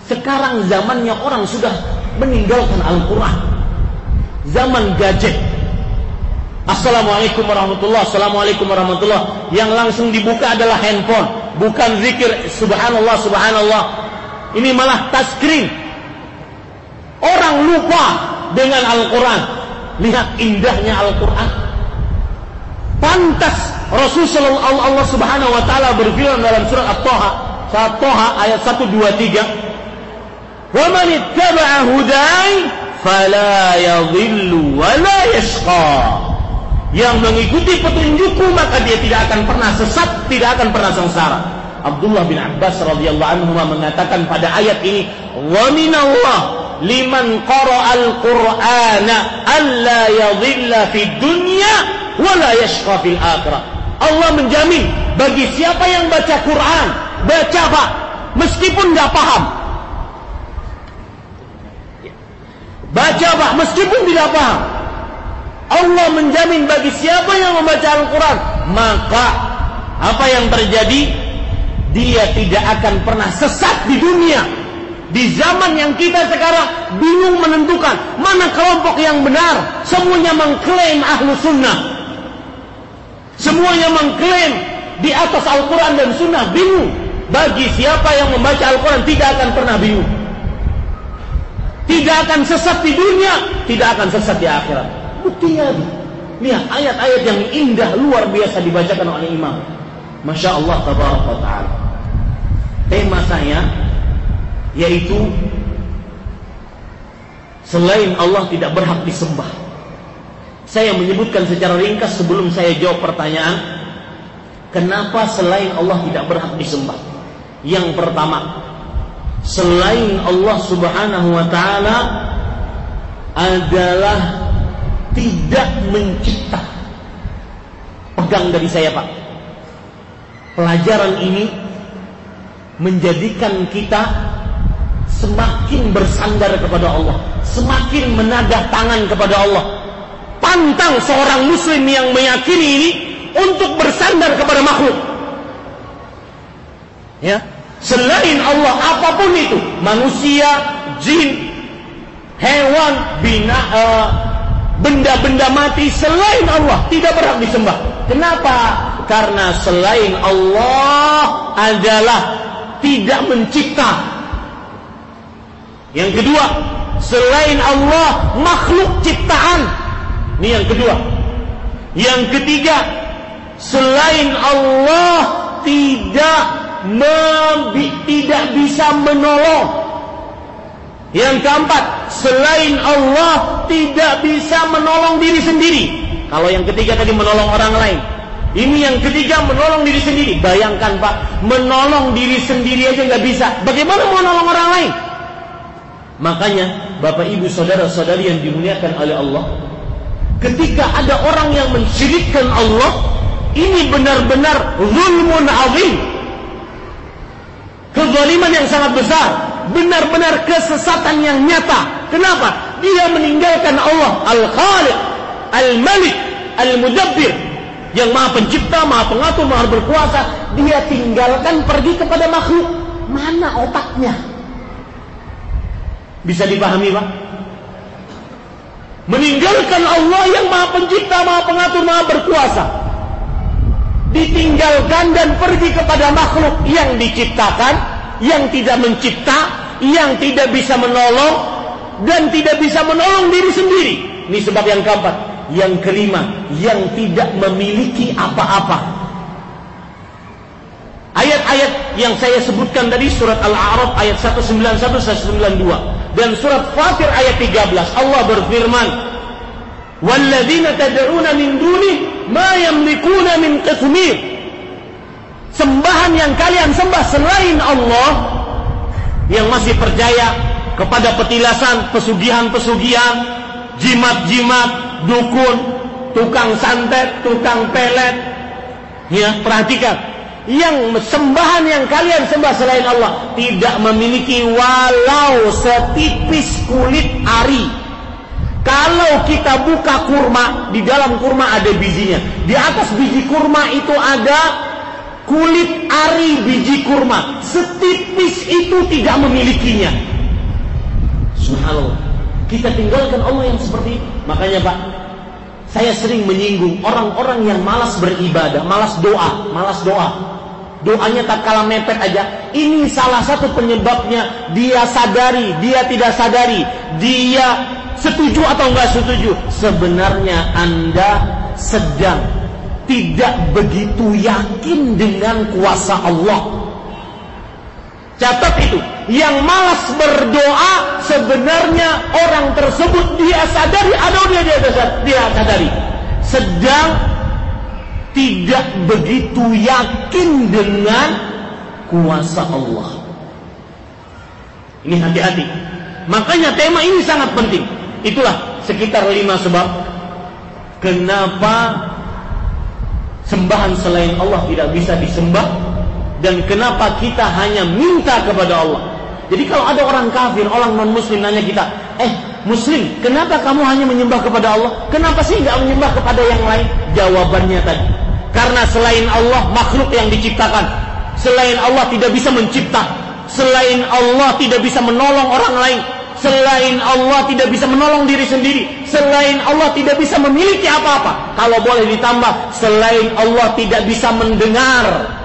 sekarang zamannya orang sudah meninggalkan Al-Quran. Zaman gadget. Assalamualaikum warahmatullah Assalamualaikum warahmatullah. Yang langsung dibuka adalah handphone. Bukan zikir subhanallah subhanallah. Ini malah touchscreen. Orang lupa dengan Al-Quran. Lihat indahnya Al-Quran. Pantas Rasulullah Allah Subhanahu wa taala berfirman dalam surat At-Taha, surat Taha ayat 123, "Wa ittaba'a hudai fala yadhillu wa la yashqa." Yang mengikuti petunjukku maka dia tidak akan pernah sesat, tidak akan pernah sengsara. Abdullah bin Abbas radhiyallahu anhu mengatakan pada ayat ini, "Wa minallah liman qara'al Qur'ana alla yadhilla fid dunya wa la yashqa fil akhirah." Allah menjamin bagi siapa yang baca Quran, baca Pak, meskipun nggak paham. Baca Pak, meskipun tidak paham. Allah menjamin bagi siapa yang membaca Al-Quran, maka apa yang terjadi? Dia tidak akan pernah sesat di dunia. Di zaman yang kita sekarang bingung menentukan mana kelompok yang benar, semuanya mengklaim ahlu sunnah. Semuanya mengklaim di atas Al-Quran dan Sunnah bingung. Bagi siapa yang membaca Al-Quran tidak akan pernah bingung. Tidak akan sesat di dunia, tidak akan sesat di akhirat. Buktinya lihat ayat-ayat yang indah luar biasa dibacakan oleh imam. Masya Allah taala. Tema saya yaitu selain Allah tidak berhak disembah. Saya menyebutkan secara ringkas sebelum saya jawab pertanyaan, kenapa selain Allah tidak berhak disembah? Yang pertama, selain Allah Subhanahu wa taala adalah tidak mencipta. Pegang dari saya, Pak. Pelajaran ini menjadikan kita semakin bersandar kepada Allah, semakin menadah tangan kepada Allah, pantang seorang muslim yang meyakini ini untuk bersandar kepada makhluk. Ya, selain Allah apa pun itu, manusia, jin, hewan, bina, uh, benda-benda mati selain Allah tidak berhak disembah. Kenapa? Karena selain Allah adalah tidak mencipta. Yang kedua, selain Allah makhluk ciptaan ini yang kedua. Yang ketiga, selain Allah tidak membi, tidak bisa menolong. Yang keempat, selain Allah tidak bisa menolong diri sendiri. Kalau yang ketiga tadi menolong orang lain. Ini yang ketiga menolong diri sendiri. Bayangkan Pak, menolong diri sendiri aja nggak bisa. Bagaimana mau menolong orang lain? Makanya Bapak Ibu Saudara-saudari yang dimuliakan oleh Allah, ketika ada orang yang mensyirikkan Allah ini benar-benar zulmun azim. Kezaliman yang sangat besar. Benar-benar kesesatan yang nyata. Kenapa? dia meninggalkan Allah Al-Khaliq Al-Malik Al-Mudabbir. Yang maha pencipta, maha pengatur, maha berkuasa. Dia tinggalkan pergi kepada makhluk. Mana otaknya? Bisa dipahami Pak? Meninggalkan Allah yang maha pencipta, maha pengatur, maha berkuasa ditinggalkan dan pergi kepada makhluk yang diciptakan yang tidak mencipta, yang tidak bisa menolong dan tidak bisa menolong diri sendiri. Ini sebab yang keempat. Yang kelima, yang tidak memiliki apa-apa. Ayat-ayat yang saya sebutkan tadi surat Al-A'raf ayat 191 192 dan surat Fatir ayat 13 Allah berfirman Walladzina tad'una min duni ma yamlikuna min qitmir Sembahan yang kalian sembah selain Allah yang masih percaya kepada petilasan, pesugihan-pesugihan, jimat-jimat, dukun, tukang santet, tukang pelet. Ya, perhatikan. Yang sembahan yang kalian sembah selain Allah tidak memiliki walau setipis kulit ari. Kalau kita buka kurma, di dalam kurma ada bijinya. Di atas biji kurma itu ada kulit ari biji kurma. Setipis itu tidak memilikinya. Subhanallah. Kita tinggalkan Allah yang seperti itu. Makanya Pak, saya sering menyinggung orang-orang yang malas beribadah, malas doa, malas doa. Doanya tak kalah mepet aja. Ini salah satu penyebabnya dia sadari, dia tidak sadari, dia setuju atau enggak setuju. Sebenarnya Anda sedang tidak begitu yakin dengan kuasa Allah. Catat itu. Yang malas berdoa sebenarnya orang tersebut dia sadari atau dia dia, dia sadari sedang tidak begitu yakin dengan kuasa Allah. Ini hati-hati. Makanya tema ini sangat penting. Itulah sekitar lima sebab kenapa sembahan selain Allah tidak bisa disembah dan kenapa kita hanya minta kepada Allah. Jadi kalau ada orang kafir, orang non muslim nanya kita, eh muslim, kenapa kamu hanya menyembah kepada Allah? Kenapa sih nggak menyembah kepada yang lain? Jawabannya tadi, karena selain Allah makhluk yang diciptakan, selain Allah tidak bisa mencipta, selain Allah tidak bisa menolong orang lain, selain Allah tidak bisa menolong diri sendiri, selain Allah tidak bisa memiliki apa-apa. Kalau boleh ditambah, selain Allah tidak bisa mendengar,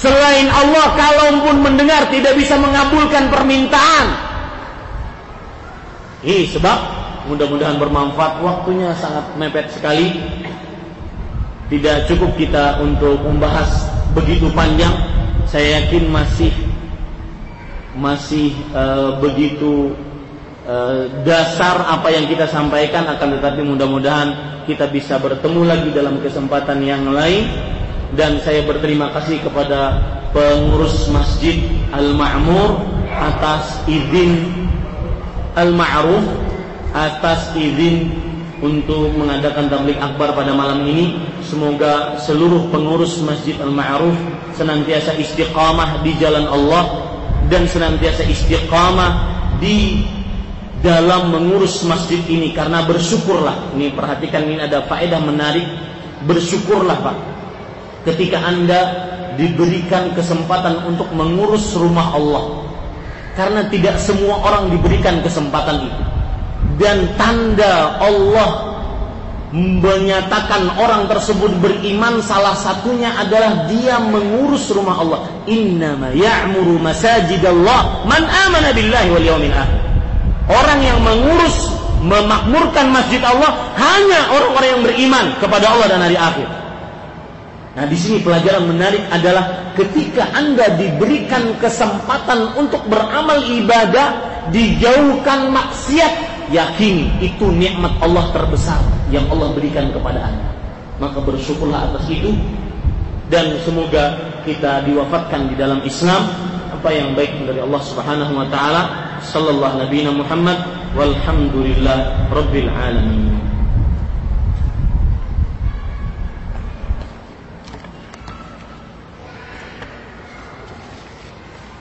Selain Allah kalaupun mendengar tidak bisa mengabulkan permintaan. Ini sebab mudah-mudahan bermanfaat waktunya sangat mepet sekali. Tidak cukup kita untuk membahas begitu panjang. Saya yakin masih masih uh, begitu uh, dasar apa yang kita sampaikan akan tetapi mudah-mudahan kita bisa bertemu lagi dalam kesempatan yang lain dan saya berterima kasih kepada pengurus Masjid Al-Ma'mur atas izin Al-Ma'ruf atas izin untuk mengadakan tablik akbar pada malam ini. Semoga seluruh pengurus Masjid Al-Ma'ruf senantiasa istiqamah di jalan Allah dan senantiasa istiqamah di dalam mengurus masjid ini karena bersyukurlah. Ini perhatikan ini ada faedah menarik. Bersyukurlah Pak ketika Anda diberikan kesempatan untuk mengurus rumah Allah. Karena tidak semua orang diberikan kesempatan itu. Dan tanda Allah menyatakan orang tersebut beriman salah satunya adalah dia mengurus rumah Allah. Innama ya'muru masajidallah man amana billahi wal akhir. Orang yang mengurus memakmurkan masjid Allah hanya orang-orang yang beriman kepada Allah dan hari akhir. Nah, di sini pelajaran menarik adalah ketika Anda diberikan kesempatan untuk beramal ibadah, dijauhkan maksiat, yakini itu nikmat Allah terbesar yang Allah berikan kepada Anda. Maka bersyukurlah atas itu dan semoga kita diwafatkan di dalam Islam apa yang baik dari Allah Subhanahu wa taala sallallahu nabi Muhammad walhamdulillah rabbil alamin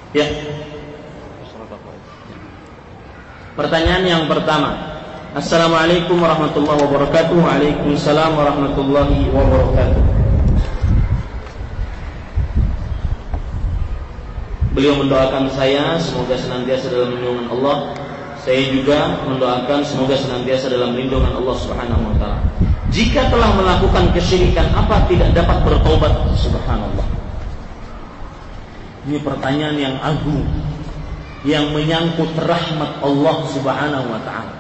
Ya. Pertanyaan yang pertama. Assalamualaikum warahmatullahi wabarakatuh. Waalaikumsalam warahmatullahi wabarakatuh. Beliau mendoakan saya semoga senantiasa dalam lindungan Allah. Saya juga mendoakan semoga senantiasa dalam lindungan Allah Subhanahu wa taala. Jika telah melakukan kesyirikan apa tidak dapat bertobat? Subhanallah. Ini pertanyaan yang agung yang menyangkut rahmat Allah Subhanahu wa taala.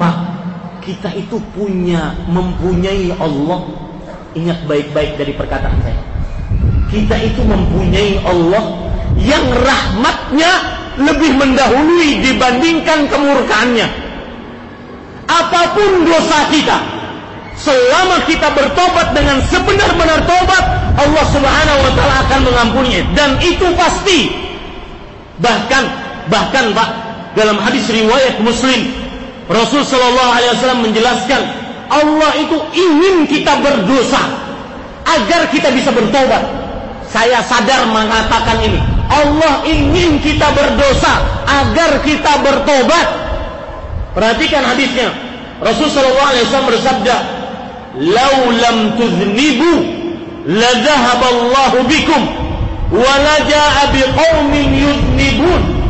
Pak, kita itu punya mempunyai Allah. Ingat baik-baik dari perkataan saya. Kita itu mempunyai Allah yang rahmatnya lebih mendahului dibandingkan kemurkaannya. Apa pun dosa kita, selama kita bertobat dengan sebenar-benar tobat, Allah Subhanahu wa taala akan mengampuninya dan itu pasti. Bahkan bahkan Pak dalam hadis riwayat Muslim Rasul sallallahu alaihi wasallam menjelaskan Allah itu ingin kita berdosa agar kita bisa bertobat. Saya sadar mengatakan ini. Allah ingin kita berdosa agar kita bertobat. Perhatikan hadisnya. Rasul sallallahu alaihi wasallam bersabda, "Lau lam tuznibu la Allahu bikum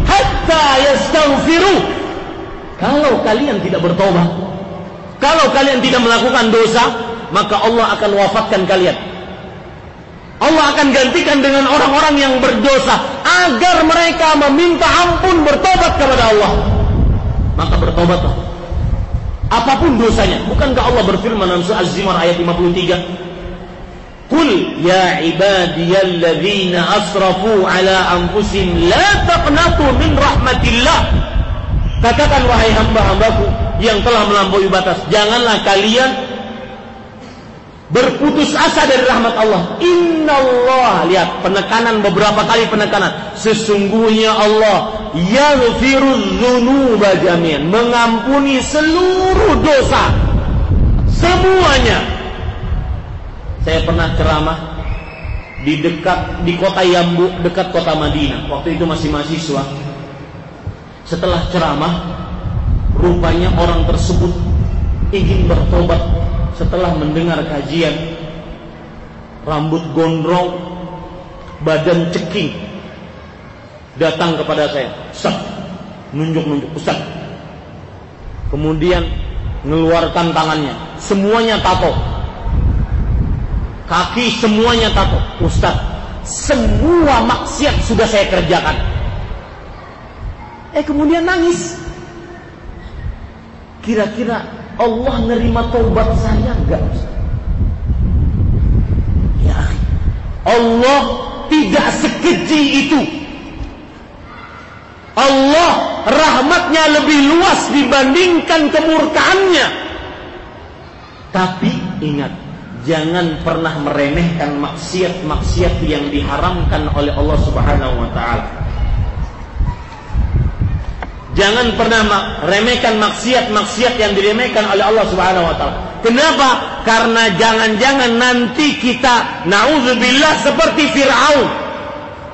hatta yastaghfiru." Kalau kalian tidak bertobat, kalau kalian tidak melakukan dosa, maka Allah akan wafatkan kalian. Allah akan gantikan dengan orang-orang yang berdosa agar mereka meminta ampun bertobat kepada Allah. Maka bertobatlah. Apa pun dosanya. Bukankah Allah berfirman dalam surah Az-Zimar ayat 53? Qul ya ibadiyalladzina asrafu ala anfusihim la taqnatu min rahmatillah. Katakan wahai hamba-hambaku yang telah melampaui batas, janganlah kalian berputus asa dari rahmat Allah. Inna Allah lihat penekanan beberapa kali penekanan. Sesungguhnya Allah yaghfiruz dzunuba jami'an, mengampuni seluruh dosa. Semuanya. Saya pernah ceramah di dekat di kota Yambu, dekat kota Madinah. Waktu itu masih mahasiswa. Setelah ceramah, rupanya orang tersebut ingin bertobat setelah mendengar kajian. Rambut gondrong badan ceking. Datang kepada saya. Ustaz nunjuk-nunjuk Ustaz. Kemudian mengeluarkan tangannya. Semuanya tato kaki semuanya tato Ustaz semua maksiat sudah saya kerjakan. Eh kemudian nangis. Kira-kira Allah nerima taubat saya enggak Ya, Allah tidak sekeji itu. Allah rahmatnya lebih luas dibandingkan kemurkaannya. Tapi ingat, jangan pernah meremehkan maksiat-maksiat yang diharamkan oleh Allah Subhanahu wa taala. Jangan pernah remehkan maksiat-maksiat yang diremehkan oleh Allah Subhanahu wa taala. Kenapa? Karena jangan-jangan nanti kita naudzubillah seperti Firaun.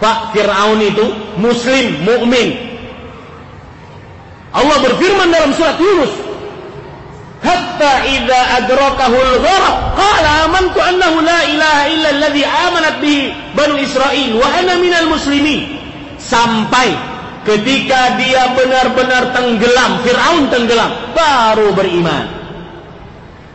Pak Firaun itu muslim, mukmin. Allah berfirman dalam surat Yunus, "Hatta idza adrakahu al-gharq qala amantu annahu la ilaha illa alladhi amanat bihi Banu Israil wa ana minal muslimin." Sampai Ketika dia benar-benar tenggelam, Fir'aun tenggelam, baru beriman.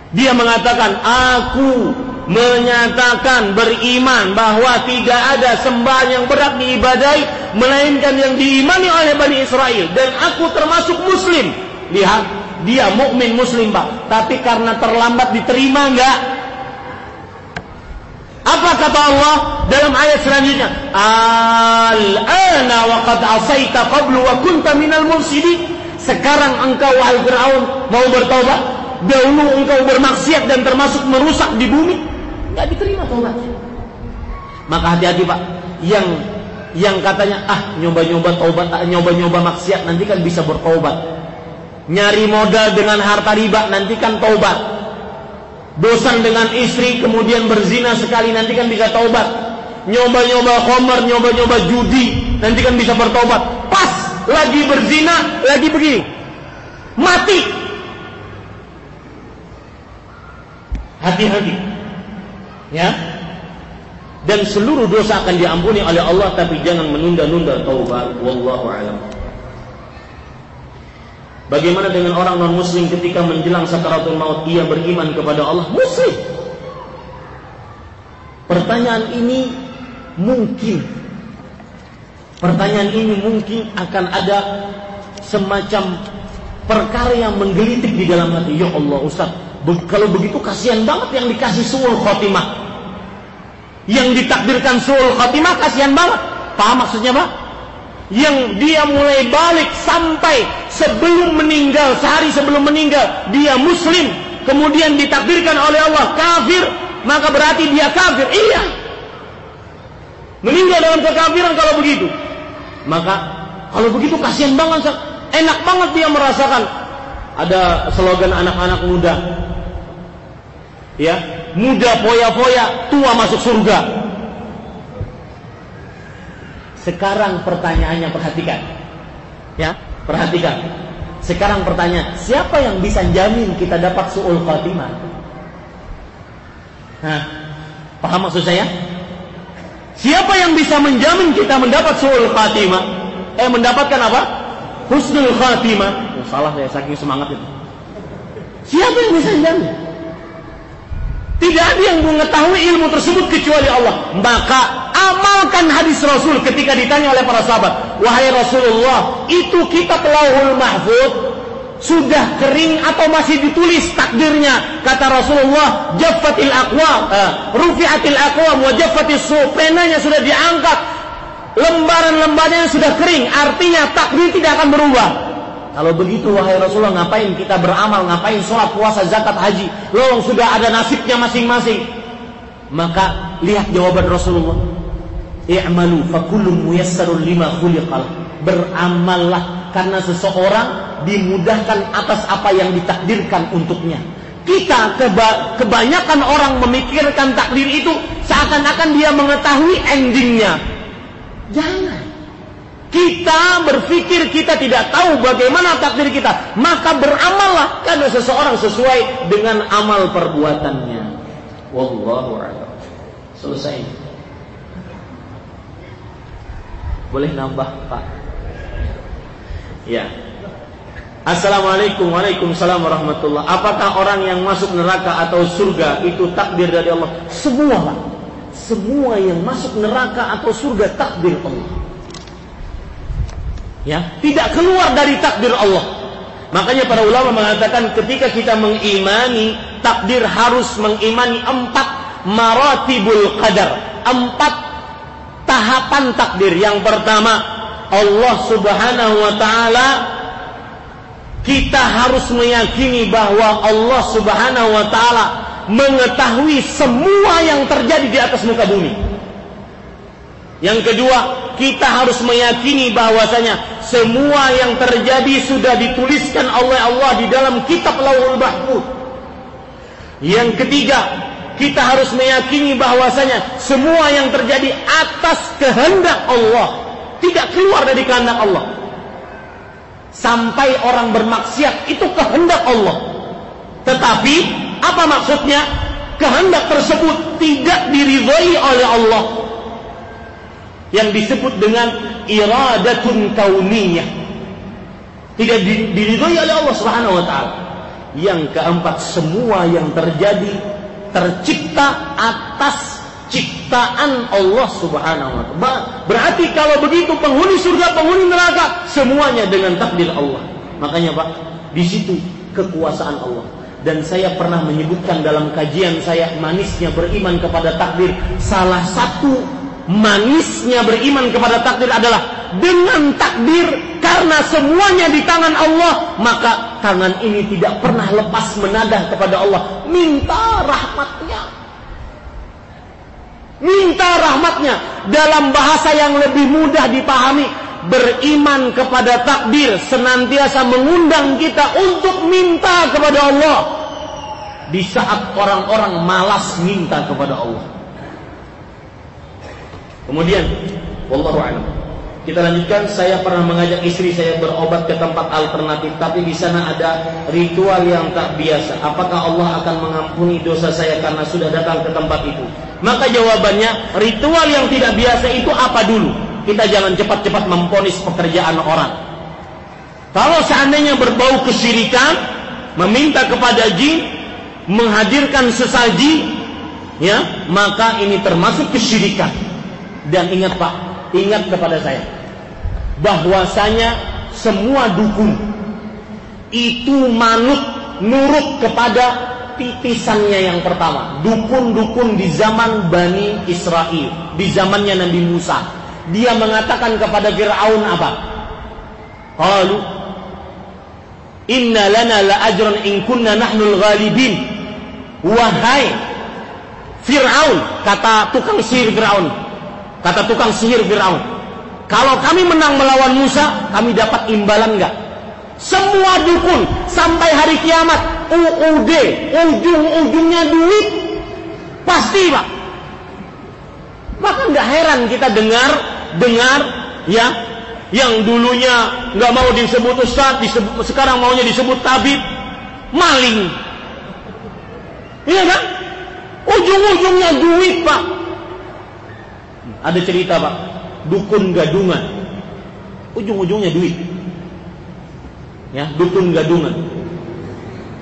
Dia mengatakan, aku menyatakan beriman bahwa tidak ada sembahan yang berat diibadai melainkan yang diimani oleh Bani Israel dan aku termasuk muslim. Lihat, dia mukmin muslim, Pak. Tapi karena terlambat diterima enggak? Apa kata Allah dalam ayat selanjutnya? Al-ana wa qad asaita qablu wa kunta minal mufsidin. Sekarang engkau wahai Firaun mau bertobat? Dahulu engkau bermaksiat dan termasuk merusak di bumi. Enggak diterima taubatnya. Maka hati-hati Pak, yang yang katanya ah nyoba-nyoba taubat, ah, nyoba-nyoba maksiat nanti kan bisa bertobat. Nyari modal dengan harta riba nanti kan taubat. Bosan dengan istri kemudian berzina sekali nanti kan bisa taubat. Nyoba-nyoba khomer nyoba-nyoba judi nanti kan bisa bertobat pas lagi berzina lagi begini. Mati. Hati-hati. Ya. Dan seluruh dosa akan diampuni oleh Allah tapi jangan menunda-nunda taubat. Wallahu alam Bagaimana dengan orang non muslim ketika menjelang sakaratul maut ia beriman kepada Allah? Muslim. Pertanyaan ini Mungkin pertanyaan ini mungkin akan ada semacam perkara yang menggelitik di dalam hati. Ya Allah Ustaz, kalau begitu kasihan banget yang dikasih suul khotimah. Yang ditakdirkan suul khotimah kasihan banget. Paham maksudnya Pak? Yang dia mulai balik sampai sebelum meninggal, sehari sebelum meninggal, dia muslim, kemudian ditakdirkan oleh Allah kafir, maka berarti dia kafir. Iya. Meninggal dalam kekafiran kalau begitu. Maka kalau begitu kasihan banget enak banget dia merasakan ada slogan anak-anak muda ya muda foya-foya tua masuk surga sekarang pertanyaannya perhatikan ya perhatikan sekarang pertanyaan siapa yang bisa jamin kita dapat suul khatimah Hah, paham maksud saya siapa yang bisa menjamin kita mendapat suul khatimah eh mendapatkan apa husnul khatimah. Oh, salah saya saking semangat itu. Siapa yang bisa jamin? Tidak ada yang mengetahui ilmu tersebut kecuali Allah. Maka amalkan hadis Rasul ketika ditanya oleh para sahabat. Wahai Rasulullah, itu kitab lauhul mahfud sudah kering atau masih ditulis takdirnya kata Rasulullah jaffatil aqwam uh, rufi'atil aqwam wa jaffatis sudah diangkat lembaran-lembarannya sudah kering, artinya takdir tidak akan berubah. Kalau begitu wahai Rasulullah ngapain kita beramal, ngapain sholat, puasa, zakat, haji? Loh sudah ada nasibnya masing-masing. Maka lihat jawaban Rasulullah. I'malu fakullun muyassarun lima khuliqal. Beramallah karena seseorang dimudahkan atas apa yang ditakdirkan untuknya. Kita keba kebanyakan orang memikirkan takdir itu seakan-akan dia mengetahui endingnya. Jangan. Kita berpikir kita tidak tahu bagaimana takdir kita, maka beramallah karena seseorang sesuai dengan amal perbuatannya. Wallahu a'lam. Selesai. Boleh nambah, Pak? Ya. Assalamualaikum Waalaikumsalam warahmatullah Apakah orang yang masuk neraka atau surga Itu takdir dari Allah Semua Pak semua yang masuk neraka atau surga takdir Allah. Ya, tidak keluar dari takdir Allah. Makanya para ulama mengatakan ketika kita mengimani takdir harus mengimani empat maratibul qadar, empat tahapan takdir. Yang pertama, Allah Subhanahu wa taala kita harus meyakini bahwa Allah Subhanahu wa taala mengetahui semua yang terjadi di atas muka bumi. Yang kedua, kita harus meyakini bahwasanya semua yang terjadi sudah dituliskan oleh Allah di dalam kitab Lauhul Mahfuz. Yang ketiga, kita harus meyakini bahwasanya semua yang terjadi atas kehendak Allah, tidak keluar dari kehendak Allah. Sampai orang bermaksiat itu kehendak Allah. Tetapi apa maksudnya? Kehendak tersebut tidak diridhai oleh Allah. Yang disebut dengan iradatun kauniyah. Tidak diridhai oleh Allah Subhanahu wa taala. Yang keempat, semua yang terjadi tercipta atas ciptaan Allah Subhanahu wa taala. Berarti kalau begitu penghuni surga, penghuni neraka semuanya dengan takdir Allah. Makanya Pak, di situ kekuasaan Allah dan saya pernah menyebutkan dalam kajian saya manisnya beriman kepada takdir salah satu manisnya beriman kepada takdir adalah dengan takdir karena semuanya di tangan Allah maka tangan ini tidak pernah lepas menadah kepada Allah. Minta rahmatnya. Minta rahmatnya. Dalam bahasa yang lebih mudah dipahami beriman kepada takdir senantiasa mengundang kita untuk minta kepada Allah. Di saat orang-orang malas minta kepada Allah. Kemudian, wallahu a'lam. Kita lanjutkan, saya pernah mengajak istri saya berobat ke tempat alternatif, tapi di sana ada ritual yang tak biasa. Apakah Allah akan mengampuni dosa saya karena sudah datang ke tempat itu? Maka jawabannya, ritual yang tidak biasa itu apa dulu? Kita jangan cepat-cepat memponis pekerjaan orang. Kalau seandainya berbau kesyirikan, meminta kepada jin, menghadirkan sesaji, ya, maka ini termasuk kesyirikan. Dan ingat Pak, ingat kepada saya bahwasanya semua dukun itu manut nurut kepada titisannya yang pertama. Dukun-dukun di zaman Bani Israel, di zamannya Nabi Musa. Dia mengatakan kepada Fir'aun apa? Qalu Inna lana la ajran in kunna nahnul ghalibin. Wahai Fir'aun, kata tukang sihir Fir'aun. Kata tukang sihir Fir'aun. Kalau kami menang melawan Musa, kami dapat imbalan enggak? Semua dukun sampai hari kiamat UUD ujung-ujungnya duit pasti pak. Maka nggak heran kita dengar dengar ya yang dulunya nggak mau disebut ustadz disebut, sekarang maunya disebut tabib maling. Iya kan? Ujung-ujungnya duit pak. Ada cerita pak, dukun gadungan. Ujung-ujungnya duit. Ya dukun gadungan.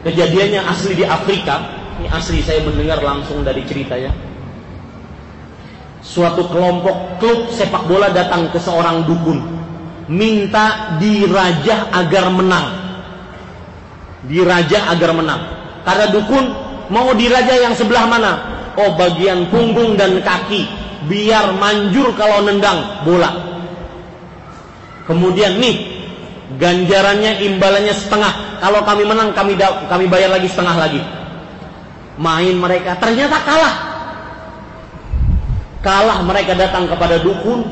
Kejadiannya asli di Afrika. Ini asli saya mendengar langsung dari cerita ya. Suatu kelompok klub sepak bola datang ke seorang dukun. Minta dirajah agar menang. Dirajah agar menang. Karena dukun mau dirajah yang sebelah mana? Oh bagian punggung dan kaki biar manjur kalau nendang bola. Kemudian nih ganjarannya imbalannya setengah. Kalau kami menang kami kami bayar lagi setengah lagi. Main mereka. Ternyata kalah. Kalah mereka datang kepada dukun.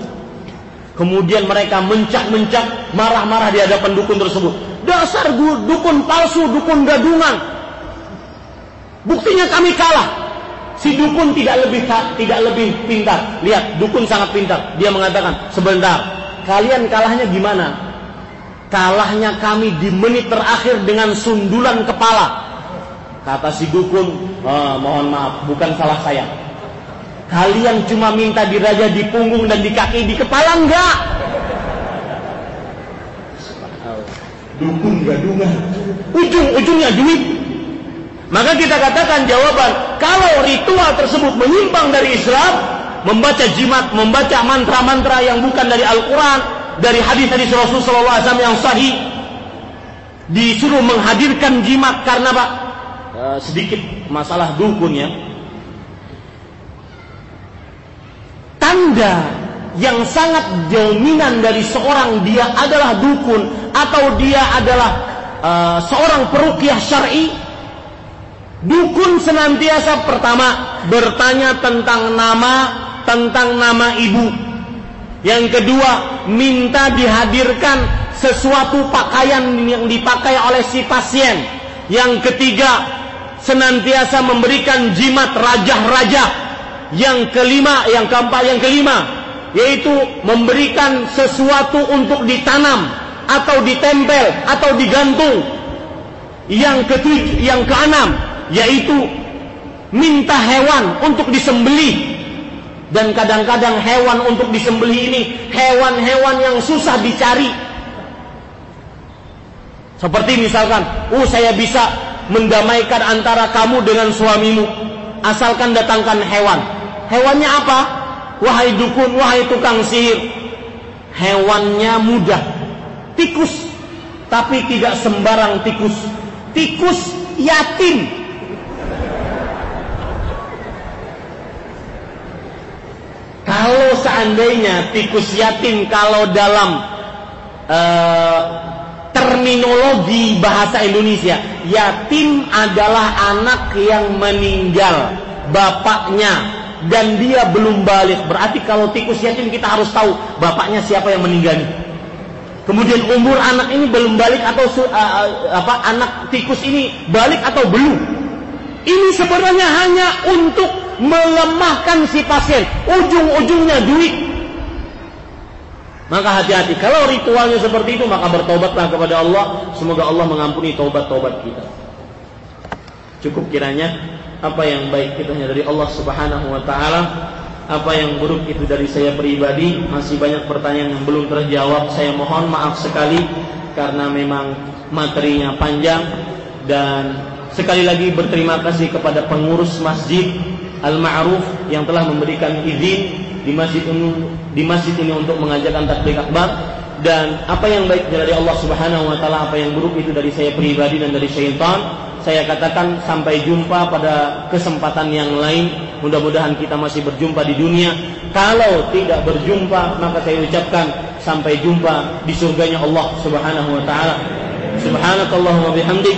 Kemudian mereka mencak-mencak marah-marah di hadapan dukun tersebut. Dasar dukun palsu dukun gadungan. Buktinya kami kalah si dukun tidak lebih tidak lebih pintar lihat dukun sangat pintar dia mengatakan sebentar kalian kalahnya gimana kalahnya kami di menit terakhir dengan sundulan kepala. Kata si dukun, oh, mohon maaf, bukan salah saya. Kalian cuma minta diraja di punggung dan di kaki, di kepala enggak. Dukun gadungan. Ujung-ujungnya duit. Maka kita katakan jawaban, kalau ritual tersebut menyimpang dari Islam, membaca jimat, membaca mantra-mantra yang bukan dari Al-Quran, dari hadis-hadis Rasulullah SAW yang sahih disuruh menghadirkan jimat karena pak e, sedikit masalah dukun ya. Tanda yang sangat dominan dari seorang dia adalah dukun atau dia adalah uh, seorang perukiah syar'i dukun senantiasa pertama bertanya tentang nama tentang nama ibu yang kedua, minta dihadirkan sesuatu pakaian yang dipakai oleh si pasien. Yang ketiga, senantiasa memberikan jimat raja-raja. Yang kelima, yang keempat, yang kelima, yaitu memberikan sesuatu untuk ditanam atau ditempel atau digantung. Yang ketujuh, yang keenam, yaitu minta hewan untuk disembelih dan kadang-kadang hewan untuk disembelih ini hewan-hewan yang susah dicari. Seperti misalkan, oh saya bisa mendamaikan antara kamu dengan suamimu asalkan datangkan hewan. Hewannya apa? Wahai dukun, wahai tukang sihir. Hewannya mudah. Tikus. Tapi tidak sembarang tikus. Tikus yatim Kalau seandainya tikus yatim kalau dalam uh, terminologi bahasa Indonesia, yatim adalah anak yang meninggal bapaknya dan dia belum balik. Berarti kalau tikus yatim kita harus tahu bapaknya siapa yang meninggal. Kemudian umur anak ini belum balik atau uh, apa anak tikus ini balik atau belum? Ini sebenarnya hanya untuk melemahkan si pasien. Ujung-ujungnya duit. Maka hati-hati. Kalau ritualnya seperti itu, maka bertobatlah kepada Allah. Semoga Allah mengampuni taubat-taubat kita. Cukup kiranya apa yang baik itu hanya dari Allah Subhanahu wa taala. Apa yang buruk itu dari saya pribadi. Masih banyak pertanyaan yang belum terjawab. Saya mohon maaf sekali karena memang materinya panjang dan sekali lagi berterima kasih kepada pengurus masjid Al-Ma'ruf yang telah memberikan izin di masjid ini, di masjid ini untuk mengajarkan takbir akbar dan apa yang baik dari Allah Subhanahu wa taala, apa yang buruk itu dari saya pribadi dan dari syaitan. Saya katakan sampai jumpa pada kesempatan yang lain. Mudah-mudahan kita masih berjumpa di dunia. Kalau tidak berjumpa, maka saya ucapkan sampai jumpa di surganya Allah Subhanahu wa taala. Subhanakallahumma bihamdik,